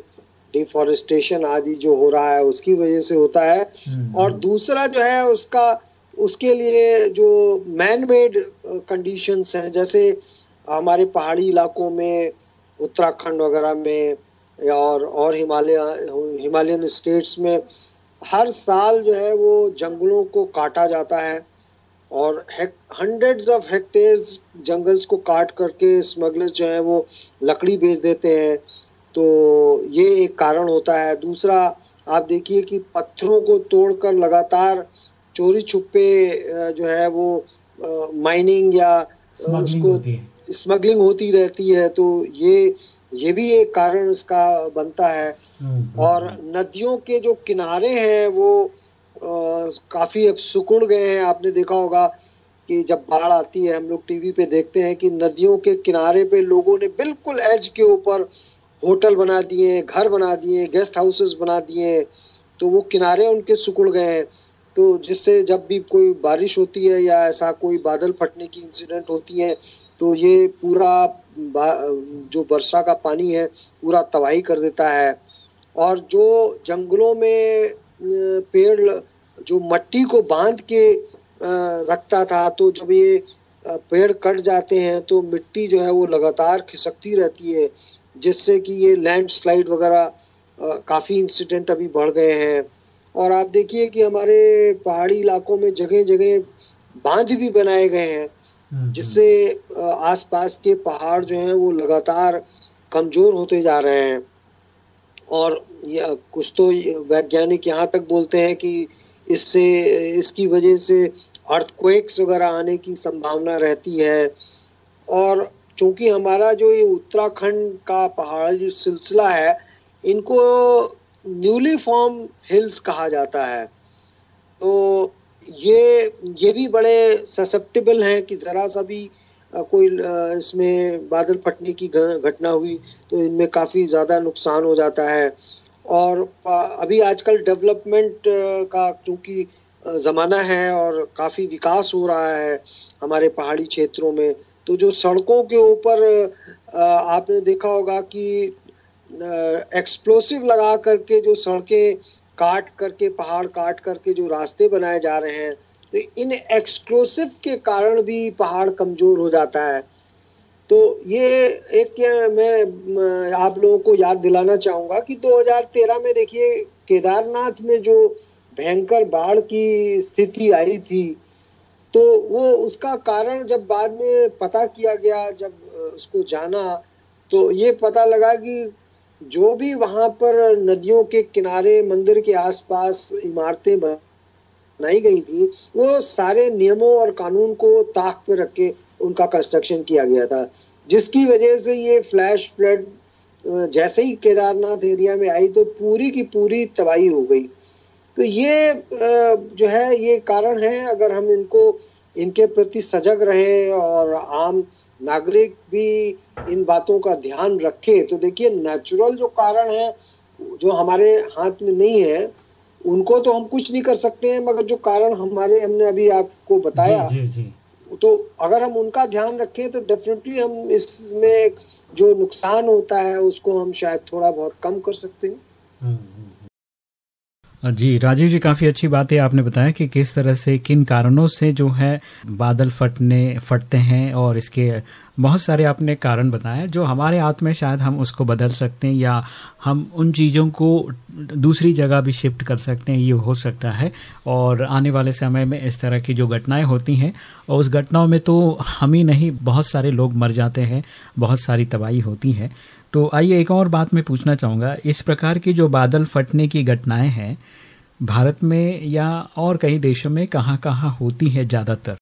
डिफॉरेस्टेशन आदि जो हो रहा है उसकी वजह से होता है। हम्म। और दूसरा जो है उसका उसके लिए जो मैन मेड कंडीशंस हैं जैसे हमारे पहाड़ी इलाकों में उत्तराखंड वगैरह में या और और हिमालय हिमालयन स्टेट्स में हर साल जो है वो जंगलों को काटा जाता है। और हंड्रेड्स ऑफ़ हेक्टेयर्स जंगल्स को काट करके स्मगलर्स जो है वो लकड़ी बेच देते हैं। तो ये एक कारण होता है। दूसरा आप देखिए कि पत्थरों को तोड़कर लगातार चोरी छुपे जो है वो माइनिंग या उसको स्मगलिंग होती रहती है। तो ये ये भी एक कारण इसका बनता है। हम्म, और नदियों के जो किनारे हैं वो काफ़ी अब सुकुड़ गए हैं। आपने देखा होगा कि जब बाढ़ आती है हम लोग टीवी पे देखते हैं कि नदियों के किनारे पे लोगों ने बिल्कुल एज के ऊपर होटल बना दिए, घर बना दिए, गेस्ट हाउसेस बना दिए तो वो किनारे उनके सिकुड़ गए। हैं तो जिससे जब भी कोई बारिश होती है या ऐसा कोई बादल फटने की इंसिडेंट होती है तो ये पूरा जो वर्षा का पानी है, पूरा तबाही कर देता है। और जो जंगलों में पेड़ जो मट्टी को बाँध के रखता था तो जब ये पेड़ कट जाते हैं तो मिट्टी जो है वो लगातार खिसकती रहती है। जिससे कि ये लैंडस्लाइड वगैरह काफ़ी इंसिडेंट अभी बढ़ गए हैं। और आप देखिए कि हमारे पहाड़ी इलाकों में जगह जगह बाँध भी बनाए गए हैं हम्म, जिससे आसपास के पहाड़ जो हैं वो लगातार कमज़ोर होते जा रहे हैं। और ये कुछ तो वैज्ञानिक यहाँ तक बोलते हैं कि इससे इसकी वजह से अर्थक्वेक्स वगैरह आने की संभावना रहती है। और चूँकि हमारा जो ये उत्तराखंड का पहाड़ी सिलसिला है, इनको न्यूली फॉर्म हिल्स कहा जाता है। तो ये ये भी बड़े ससेप्टेबल हैं कि ज़रा सा भी कोई इसमें बादल फटने की घटना हुई तो इनमें काफ़ी ज़्यादा नुकसान हो जाता है। और अभी आजकल डेवलपमेंट का क्योंकि ज़माना है और काफ़ी विकास हो रहा है हमारे पहाड़ी क्षेत्रों में तो जो सड़कों के ऊपर आपने देखा होगा कि एक्सप्लोसिव लगा करके जो सड़कें काट करके, पहाड़ काट करके जो रास्ते बनाए जा रहे हैं तो इन एक्सप्लोसिव के कारण भी पहाड़ कमज़ोर हो जाता है। तो ये एक मैं आप लोगों को याद दिलाना चाहूँगा कि 2013 में देखिए, केदारनाथ में जो भयंकर बाढ़ की स्थिति आई थी तो वो उसका कारण जब बाद में पता किया गया, जब उसको जाना तो ये पता लगा कि जो भी वहाँ पर नदियों के किनारे, मंदिर के आसपास इमारतें बनाई गई थी, वो सारे नियमों और कानून को ताक पर रख के उनका कंस्ट्रक्शन किया गया था। जिसकी वजह से ये फ्लैश फ्लड जैसे ही केदारनाथ एरिया में आई तो पूरी की पूरी तबाही हो गई। तो ये जो है ये कारण है अगर हम इनको इनके प्रति सजग रहे और आम नागरिक भी इन बातों का ध्यान रखे तो देखिए नेचुरल जो कारण है जो हमारे हाथ में नहीं है उनको तो हम कुछ नहीं कर सकते हैं मगर जो कारण हमारे हमने अभी आपको बताया जी, जी, जी. तो अगर हम उनका ध्यान रखें तो डेफिनेटली हम इसमें जो नुकसान होता है उसको हम शायद थोड़ा बहुत कम कर सकते हैं हम्म। जी, राजीव जी, काफ़ी अच्छी बात है, आपने बताया कि किस तरह से, किन कारणों से जो है बादल फटने, फटते हैं और इसके बहुत सारे आपने कारण बताए जो हमारे हाथ में शायद हम उसको बदल सकते हैं या हम उन चीज़ों को दूसरी जगह भी शिफ्ट कर सकते हैं, ये हो सकता है। और आने वाले समय में इस तरह की जो घटनाएँ होती हैं, और उस घटनाओं में तो हम ही नहीं, बहुत सारे लोग मर जाते हैं, बहुत सारी तबाही होती है। तो आइए एक और बात मैं पूछना चाहूँगा, इस प्रकार की जो बादल फटने की घटनाएँ हैं भारत में या और कई देशों में कहाँ कहाँ होती है ज़्यादातर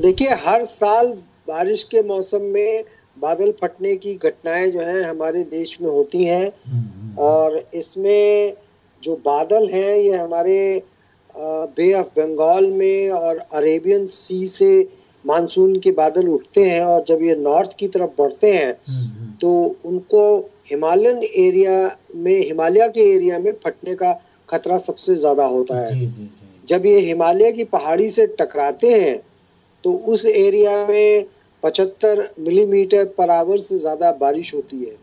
देखिए हर साल बारिश के मौसम में बादल फटने की घटनाएँ जो है हमारे देश में होती हैं हम्म। और इसमें जो बादल हैं ये हमारे बे ऑफ़ बंगाल में और अरेबियन सी से मानसून के बादल उठते हैं और जब ये नॉर्थ की तरफ़ बढ़ते हैं हम्म। तो उनको हिमालयन एरिया में हिमालय के एरिया में फटने का खतरा सबसे ज़्यादा होता है। जी, जी, जी. जब ये हिमालय की पहाड़ी से टकराते हैं तो उस एरिया में 75 मिलीमीटर पर आवर से ज़्यादा बारिश होती है।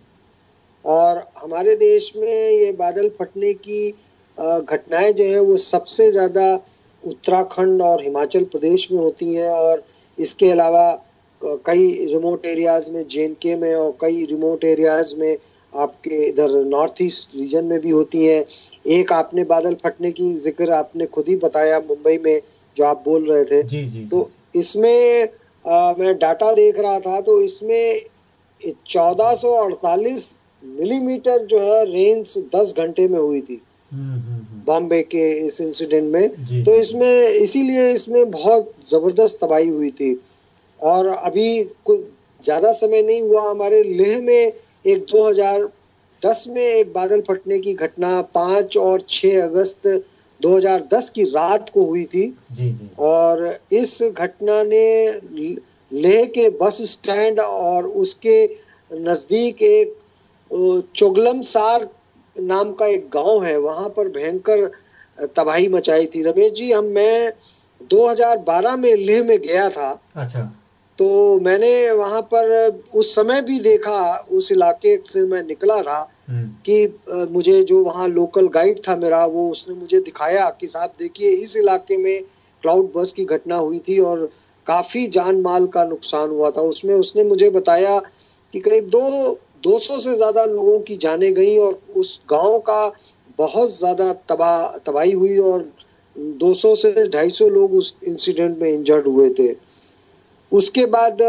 और हमारे देश में ये बादल फटने की घटनाएँ जो है वो सबसे ज़्यादा उत्तराखंड और हिमाचल प्रदेश में होती हैं। और इसके अलावा कई रिमोट एरियाज़ में जे में और कई रिमोट एरियाज़ में आपके इधर नॉर्थ ईस्ट रीजन में भी होती हैं। एक आपने बादल फटने की ज़िक्र आपने खुद ही बताया मुंबई में जो आप बोल रहे थे। जी, जी, तो इसमें आ, मैं डाटा देख रहा था तो इसमें 1448 मिलीमीटर जो है रेंज 10 घंटे में हुई थी। हम्म, हम्म, हम्म। बॉम्बे के इस इंसिडेंट में। तो इसमें इसीलिए इसमें बहुत ज़बरदस्त तबाही हुई थी। और अभी कुछ ज़्यादा समय नहीं हुआ हमारे लेह में एक 2010 में एक बादल फटने की घटना पाँच और 6 अगस्त 2010 की रात को हुई थी जी जी। और इस घटना ने लेह के बस स्टैंड और उसके नज़दीक एक चोगलम सार नाम का एक गाँव है वहाँ पर भयंकर तबाही मचाई थी रमेश जी हम मैं 2012 में लेह में गया था अच्छा तो मैंने वहाँ पर उस समय भी देखा उस इलाके से मैं निकला था। कि मुझे जो वहाँ लोकल गाइड था मेरा, वो उसने मुझे दिखाया कि साहब देखिए, इस इलाके में क्लाउड बस की घटना हुई थी और काफ़ी जान माल का नुकसान हुआ था। उसमें उसने मुझे बताया कि करीब दो 200 से ज़्यादा लोगों की जाने गई और उस गाँव का बहुत ज़्यादा तबाह, तबाही हुई और 200 से 250 लोग उस इंसिडेंट में इंजर्ड हुए थे। उसके बाद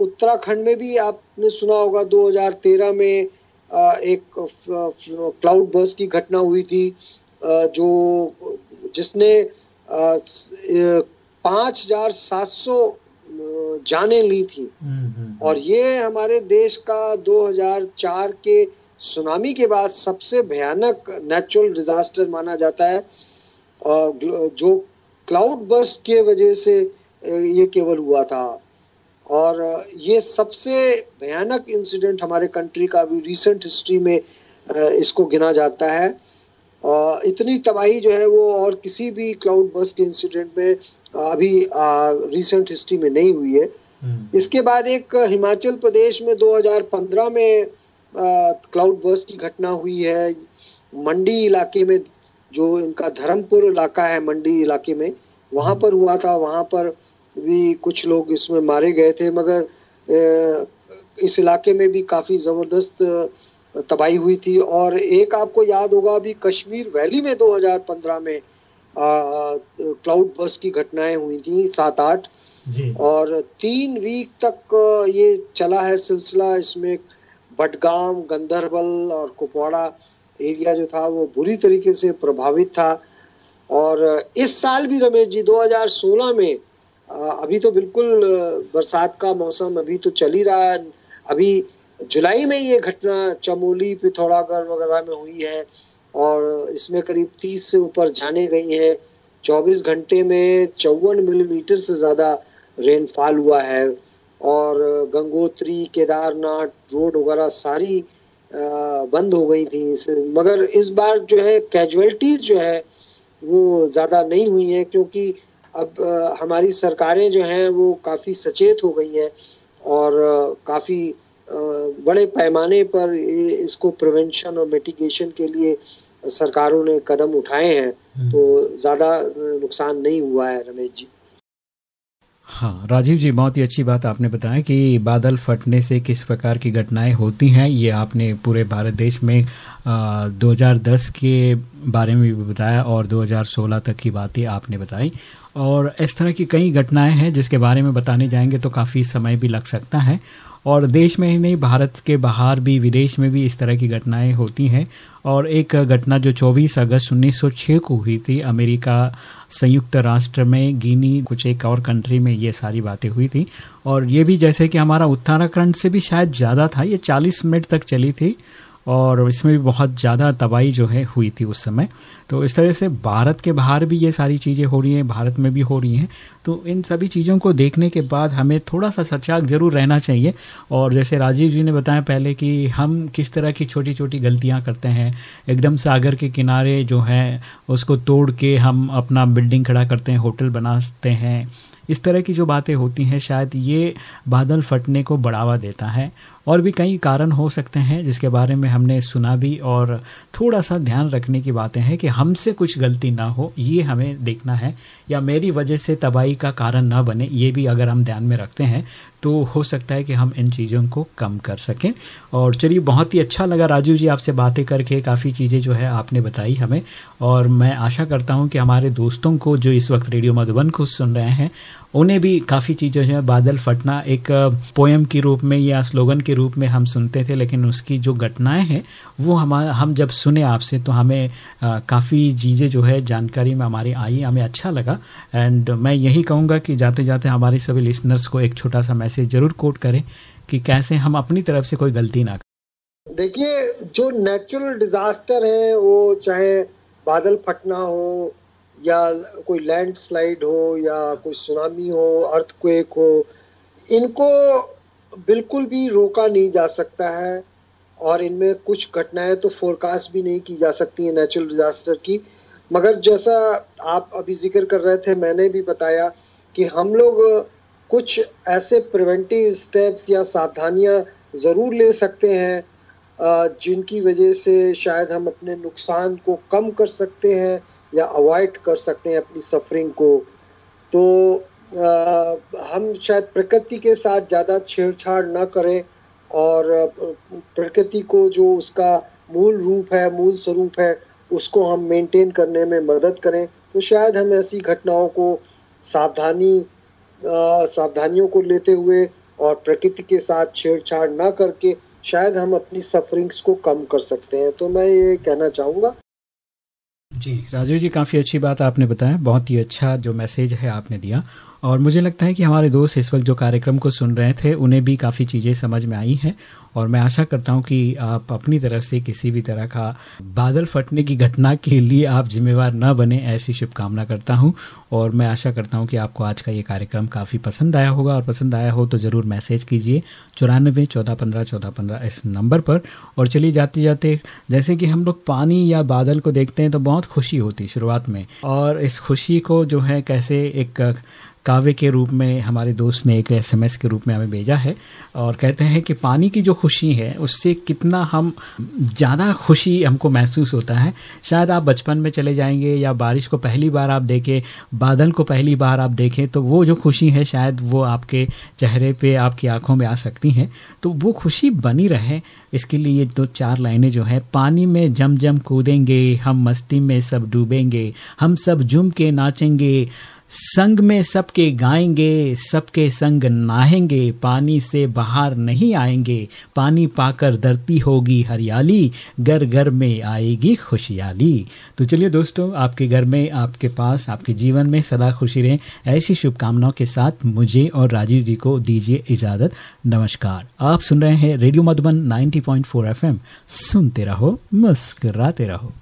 उत्तराखंड में भी आपने सुना होगा 2013 में एक क्लाउड बर्स की घटना हुई थी जो जिसने पाँच हज़ार सात सौ जाने ली थी। हम्म, हम्म, हम्म। और ये हमारे देश का 2004 के सुनामी के बाद सबसे भयानक नेचुरल डिजास्टर माना जाता है। और जो क्लाउड बर्स्ट के वजह से ये केवल हुआ था। और ये सबसे भयानक इंसिडेंट हमारे कंट्री का अभी रिसेंट हिस्ट्री में इसको गिना जाता है। और इतनी तबाही जो है वो और किसी भी क्लाउड बस के इंसिडेंट में अभी रिसेंट हिस्ट्री में नहीं हुई है। हम्म। इसके बाद एक हिमाचल प्रदेश में 2015 में क्लाउड बस की घटना हुई है। मंडी इलाके में जो इनका धर्मपुर इलाका है मंडी इलाके में वहाँ पर हुआ था। वहाँ पर भी कुछ लोग इसमें मारे गए थे मगर इस इलाके में भी काफ़ी ज़बरदस्त तबाही हुई थी। और एक आपको याद होगा अभी कश्मीर वैली में 2015 में क्लाउड बस की घटनाएँ हुई थी सात आठ। और तीन वीक तक ये चला है सिलसिला। इसमें बडगाम गंदरबल और कुपवाड़ा एरिया जो था वो बुरी तरीके से प्रभावित था। और इस साल भी रमेश जी 2016 में अभी तो बिल्कुल बरसात का मौसम अभी तो चल ही रहा है। अभी जुलाई में ये घटना चमोली, पिथौरागढ़ वगैरह में हुई है और इसमें करीब 30 से ऊपर जाने गई हैं। 24 घंटे में चौवन मिलीमीटर से ज़्यादा रेनफॉल हुआ है और गंगोत्री, केदारनाथ, रोड वगैरह सारी बंद हो गई थी। मगर इस बार जो है कैजुअलिटीज जो है, वो ज़्यादा नहीं हुई है क्योंकि अब हमारी सरकारें जो हैं वो काफ़ी सचेत हो गई हैं और काफ़ी बड़े पैमाने पर इसको प्रिवेंशन और मिटिगेशन के लिए सरकारों ने कदम उठाए हैं। तो ज़्यादा नुकसान नहीं हुआ है रमेश जी। हाँ राजीव जी बहुत ही अच्छी बात आपने बताया कि बादल फटने से किस प्रकार की घटनाएँ होती हैं। ये आपने पूरे भारत देश में आ, 2010 के बारे में भी बताया और 2016 तक की बातें आपने बताई। और इस तरह की कई घटनाएँ हैं जिसके बारे में बताने जाएँगे तो काफ़ी समय भी लग सकता है। और देश में ही नहीं, भारत के बाहर भी, विदेश में भी इस तरह की घटनाएँ होती हैं। और एक घटना जो 24 अगस्त 1906 को हुई थी, अमेरिका संयुक्त राष्ट्र में गिनी कुछ एक और कंट्री में ये सारी बातें हुई थी। और ये भी जैसे कि हमारा उत्तराखंड से भी शायद ज़्यादा था, ये 40 मिनट तक चली थी। और इसमें भी बहुत ज़्यादा तबाही जो है हुई थी उस समय। तो इस तरह से भारत के बाहर भी ये सारी चीज़ें हो रही हैं, भारत में भी हो रही हैं। तो इन सभी चीज़ों को देखने के बाद हमें थोड़ा सा सचाग ज़रूर रहना चाहिए। और जैसे राजीव जी ने बताया पहले कि हम किस तरह की छोटी छोटी गलतियाँ करते हैं। एकदम सागर के किनारे जो है, उसको तोड़ के हम अपना बिल्डिंग खड़ा करते हैं, होटल बनाते हैं। इस तरह की जो बातें होती हैं, शायद ये बादल फटने को बढ़ावा देता है। और भी कई कारण हो सकते हैं जिसके बारे में हमने सुना भी और थोड़ा सा ध्यान रखने की बातें हैं कि हमसे कुछ गलती ना हो, ये हमें देखना है या मेरी वजह से तबाही का कारण ना बने, ये भी अगर हम ध्यान में रखते हैं तो हो सकता है कि हम इन चीज़ों को कम कर सकें। और चलिए, बहुत ही अच्छा लगा राजीव जी आपसे बातें करके, काफ़ी चीज़ें जो है आपने बताई हमें। और मैं आशा करता हूँ कि हमारे दोस्तों को जो इस वक्त रेडियो मधुबन को सुन रहे हैं उन्हें भी काफ़ी चीज़ें जो है। बादल फटना एक पोएम के रूप में या स्लोगन के रूप में हम सुनते थे, लेकिन उसकी जो घटनाएँ हैं, वो हमारा हम जब सुने आपसे तो हमें काफ़ी चीज़ें जो है, जानकारी में हमारी आई, हमें अच्छा लगा। एंड मैं यही कहूँगा कि जाते जाते हमारे सभी लिसनर्स को एक छोटा सा मैसेज ज़रूर कोट करें कि कैसे हम अपनी तरफ़ से कोई गलती ना करें। देखिए, जो नेचुरल डिजास्टर है, वो चाहे बादल फटना हो या कोई लैंडस्लाइड हो या कोई सुनामी हो अर्थक्वेक हो, इनको बिल्कुल भी रोका नहीं जा सकता है और इनमें कुछ घटनाएँ तो फोरकास्ट भी नहीं की जा सकती हैं नेचुरल डिजास्टर की। मगर जैसा आप अभी ज़िक्र कर रहे थे, मैंने भी बताया कि हम लोग कुछ ऐसे प्रिवेंटिव स्टेप्स या सावधानियाँ ज़रूर ले सकते हैं जिनकी वजह से शायद हम अपने नुकसान को कम कर सकते हैं या अवॉइड कर सकते हैं अपनी सफरिंग को। तो आ, हम शायद प्रकृति के साथ ज़्यादा छेड़छाड़ ना करें और प्रकृति को जो उसका मूल रूप है मूल स्वरूप है उसको हम मेंटेन करने में मदद करें। तो शायद हम ऐसी घटनाओं को सावधानी आ, सावधानियों को लेते हुए और प्रकृति के साथ छेड़छाड़ ना करके शायद हम अपनी सफरिंग्स को कम कर सकते हैं। तो मैं ये कहना चाहूँगा। जी। राजू जी, काफ़ी अच्छी बात आपने बताया, बहुत ही अच्छा जो मैसेज है आपने दिया। और मुझे लगता है कि हमारे दोस्त इस वक्त जो कार्यक्रम को सुन रहे थे, उन्हें भी काफ़ी चीज़ें समझ में आई हैं। और मैं आशा करता हूँ कि आप अपनी तरफ़ से किसी भी तरह का बादल फटने की घटना के लिए आप जिम्मेवार न बने, ऐसी शुभकामना करता हूँ। और मैं आशा करता हूँ कि आपको आज का ये कार्यक्रम काफ़ी पसंद आया होगा। और पसंद आया हो तो ज़रूर मैसेज कीजिए चौरानबे चौदह पंद्रह चौदह पंद्रह इस नंबर पर। और चलिए जाते जाते जैसे कि हम लोग पानी या बादल को देखते हैं तो बहुत खुशी होती है शुरुआत में। और इस खुशी को जो है कैसे एक काव्य के रूप में, हमारे दोस्त ने एक एसएमएस के रूप में हमें भेजा है और कहते हैं कि पानी की जो खुशी है, उससे कितना हम ज़्यादा खुशी हमको महसूस होता है। शायद आप बचपन में चले जाएँगे या बारिश को पहली बार आप देखें, बादल को पहली बार आप देखें तो वो जो खुशी है, शायद वो आपके चेहरे पे, आपकी आँखों में आ सकती हैं। तो वो खुशी बनी रहे। इसके लिए ये दो चार लाइनें जो है, पानी में जम जम कूदेंगे, हम मस्ती में सब डूबेंगे, हम सब जुम के नाचेंगे संग में सबके गाएँगे, सबके संग नाहेंगे पानी से बाहर नहीं आएँगे। पानी पाकर धरती होगी हरियाली, घर घर में आएगी खुशहाली तो चलिए दोस्तों, आपके घर में, आपके पास, आपके जीवन में सदा खुशी रहे। ऐसी शुभकामनाओं के साथ मुझे और राजीव जी को दीजिए इजाज़त। नमस्कार। आप सुन रहे हैं रेडियो मधुबन 90.4 एफएम। सुनते रहो, मुस्कराते रहो।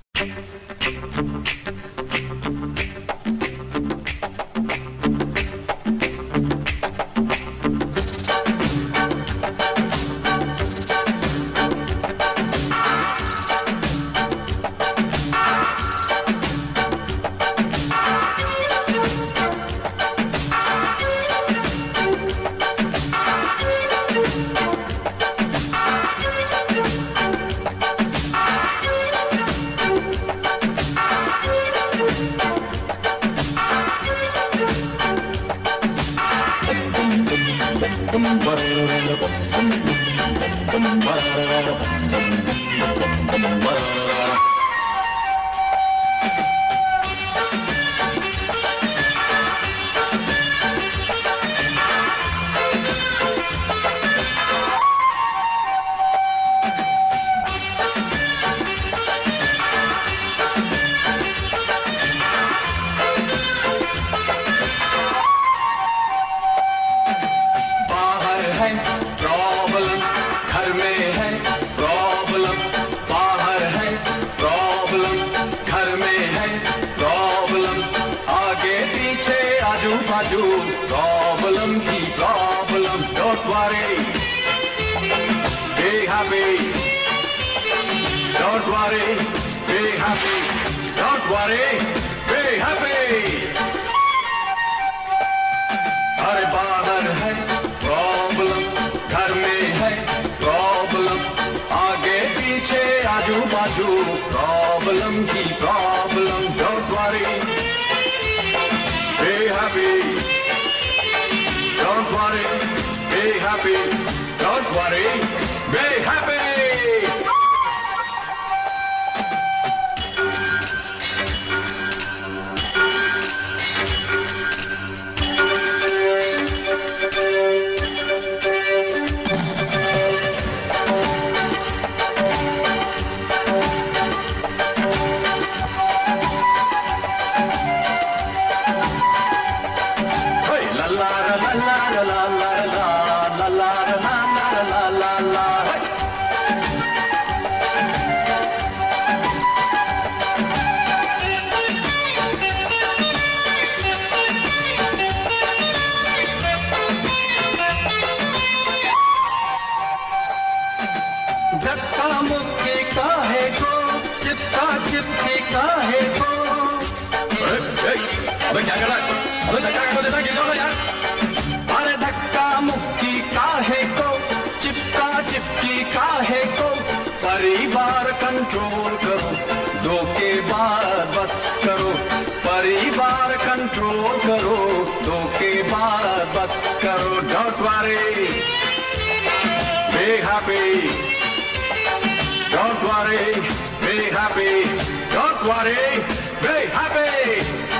अबे क्या कर रहा है? अबे धक्का धक्का मुक्की काहे चिपका चिपकी काहे को? कंट्रोल करो दो के बस करो। परिवार कंट्रोल करो दो के बस करो। Don't worry be worry, be happy.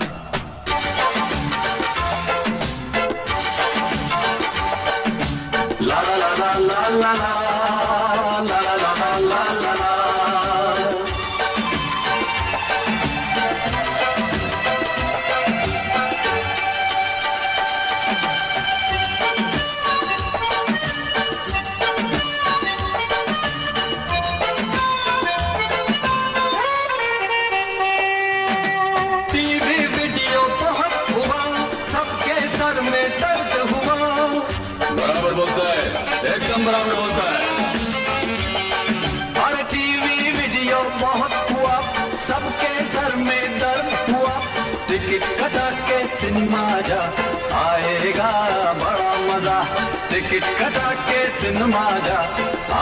दिन माजा। आएगा, बड़ा मज़ा। टिकट कटा के सिनेमा जा।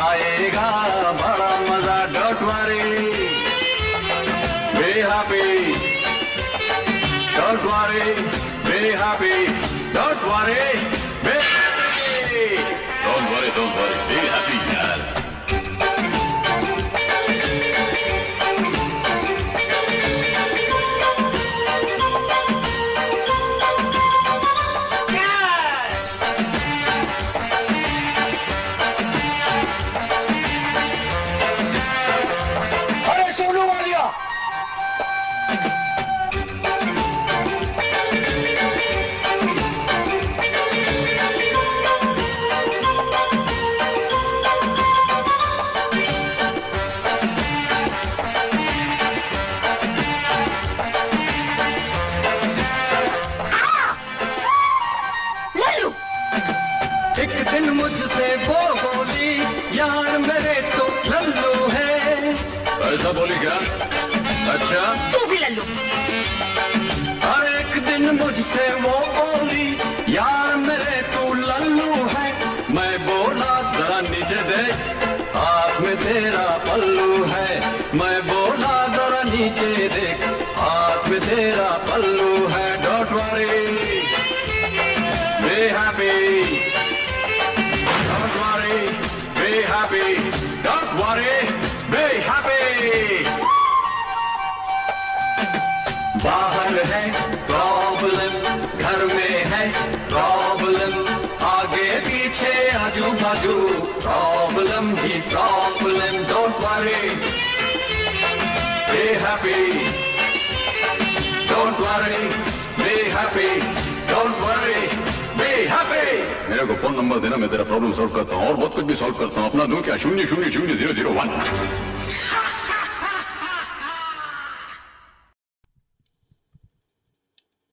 आएगा, बड़ा मज़ा, डॉट वरी। बेहा हैप्पी डॉट वरी।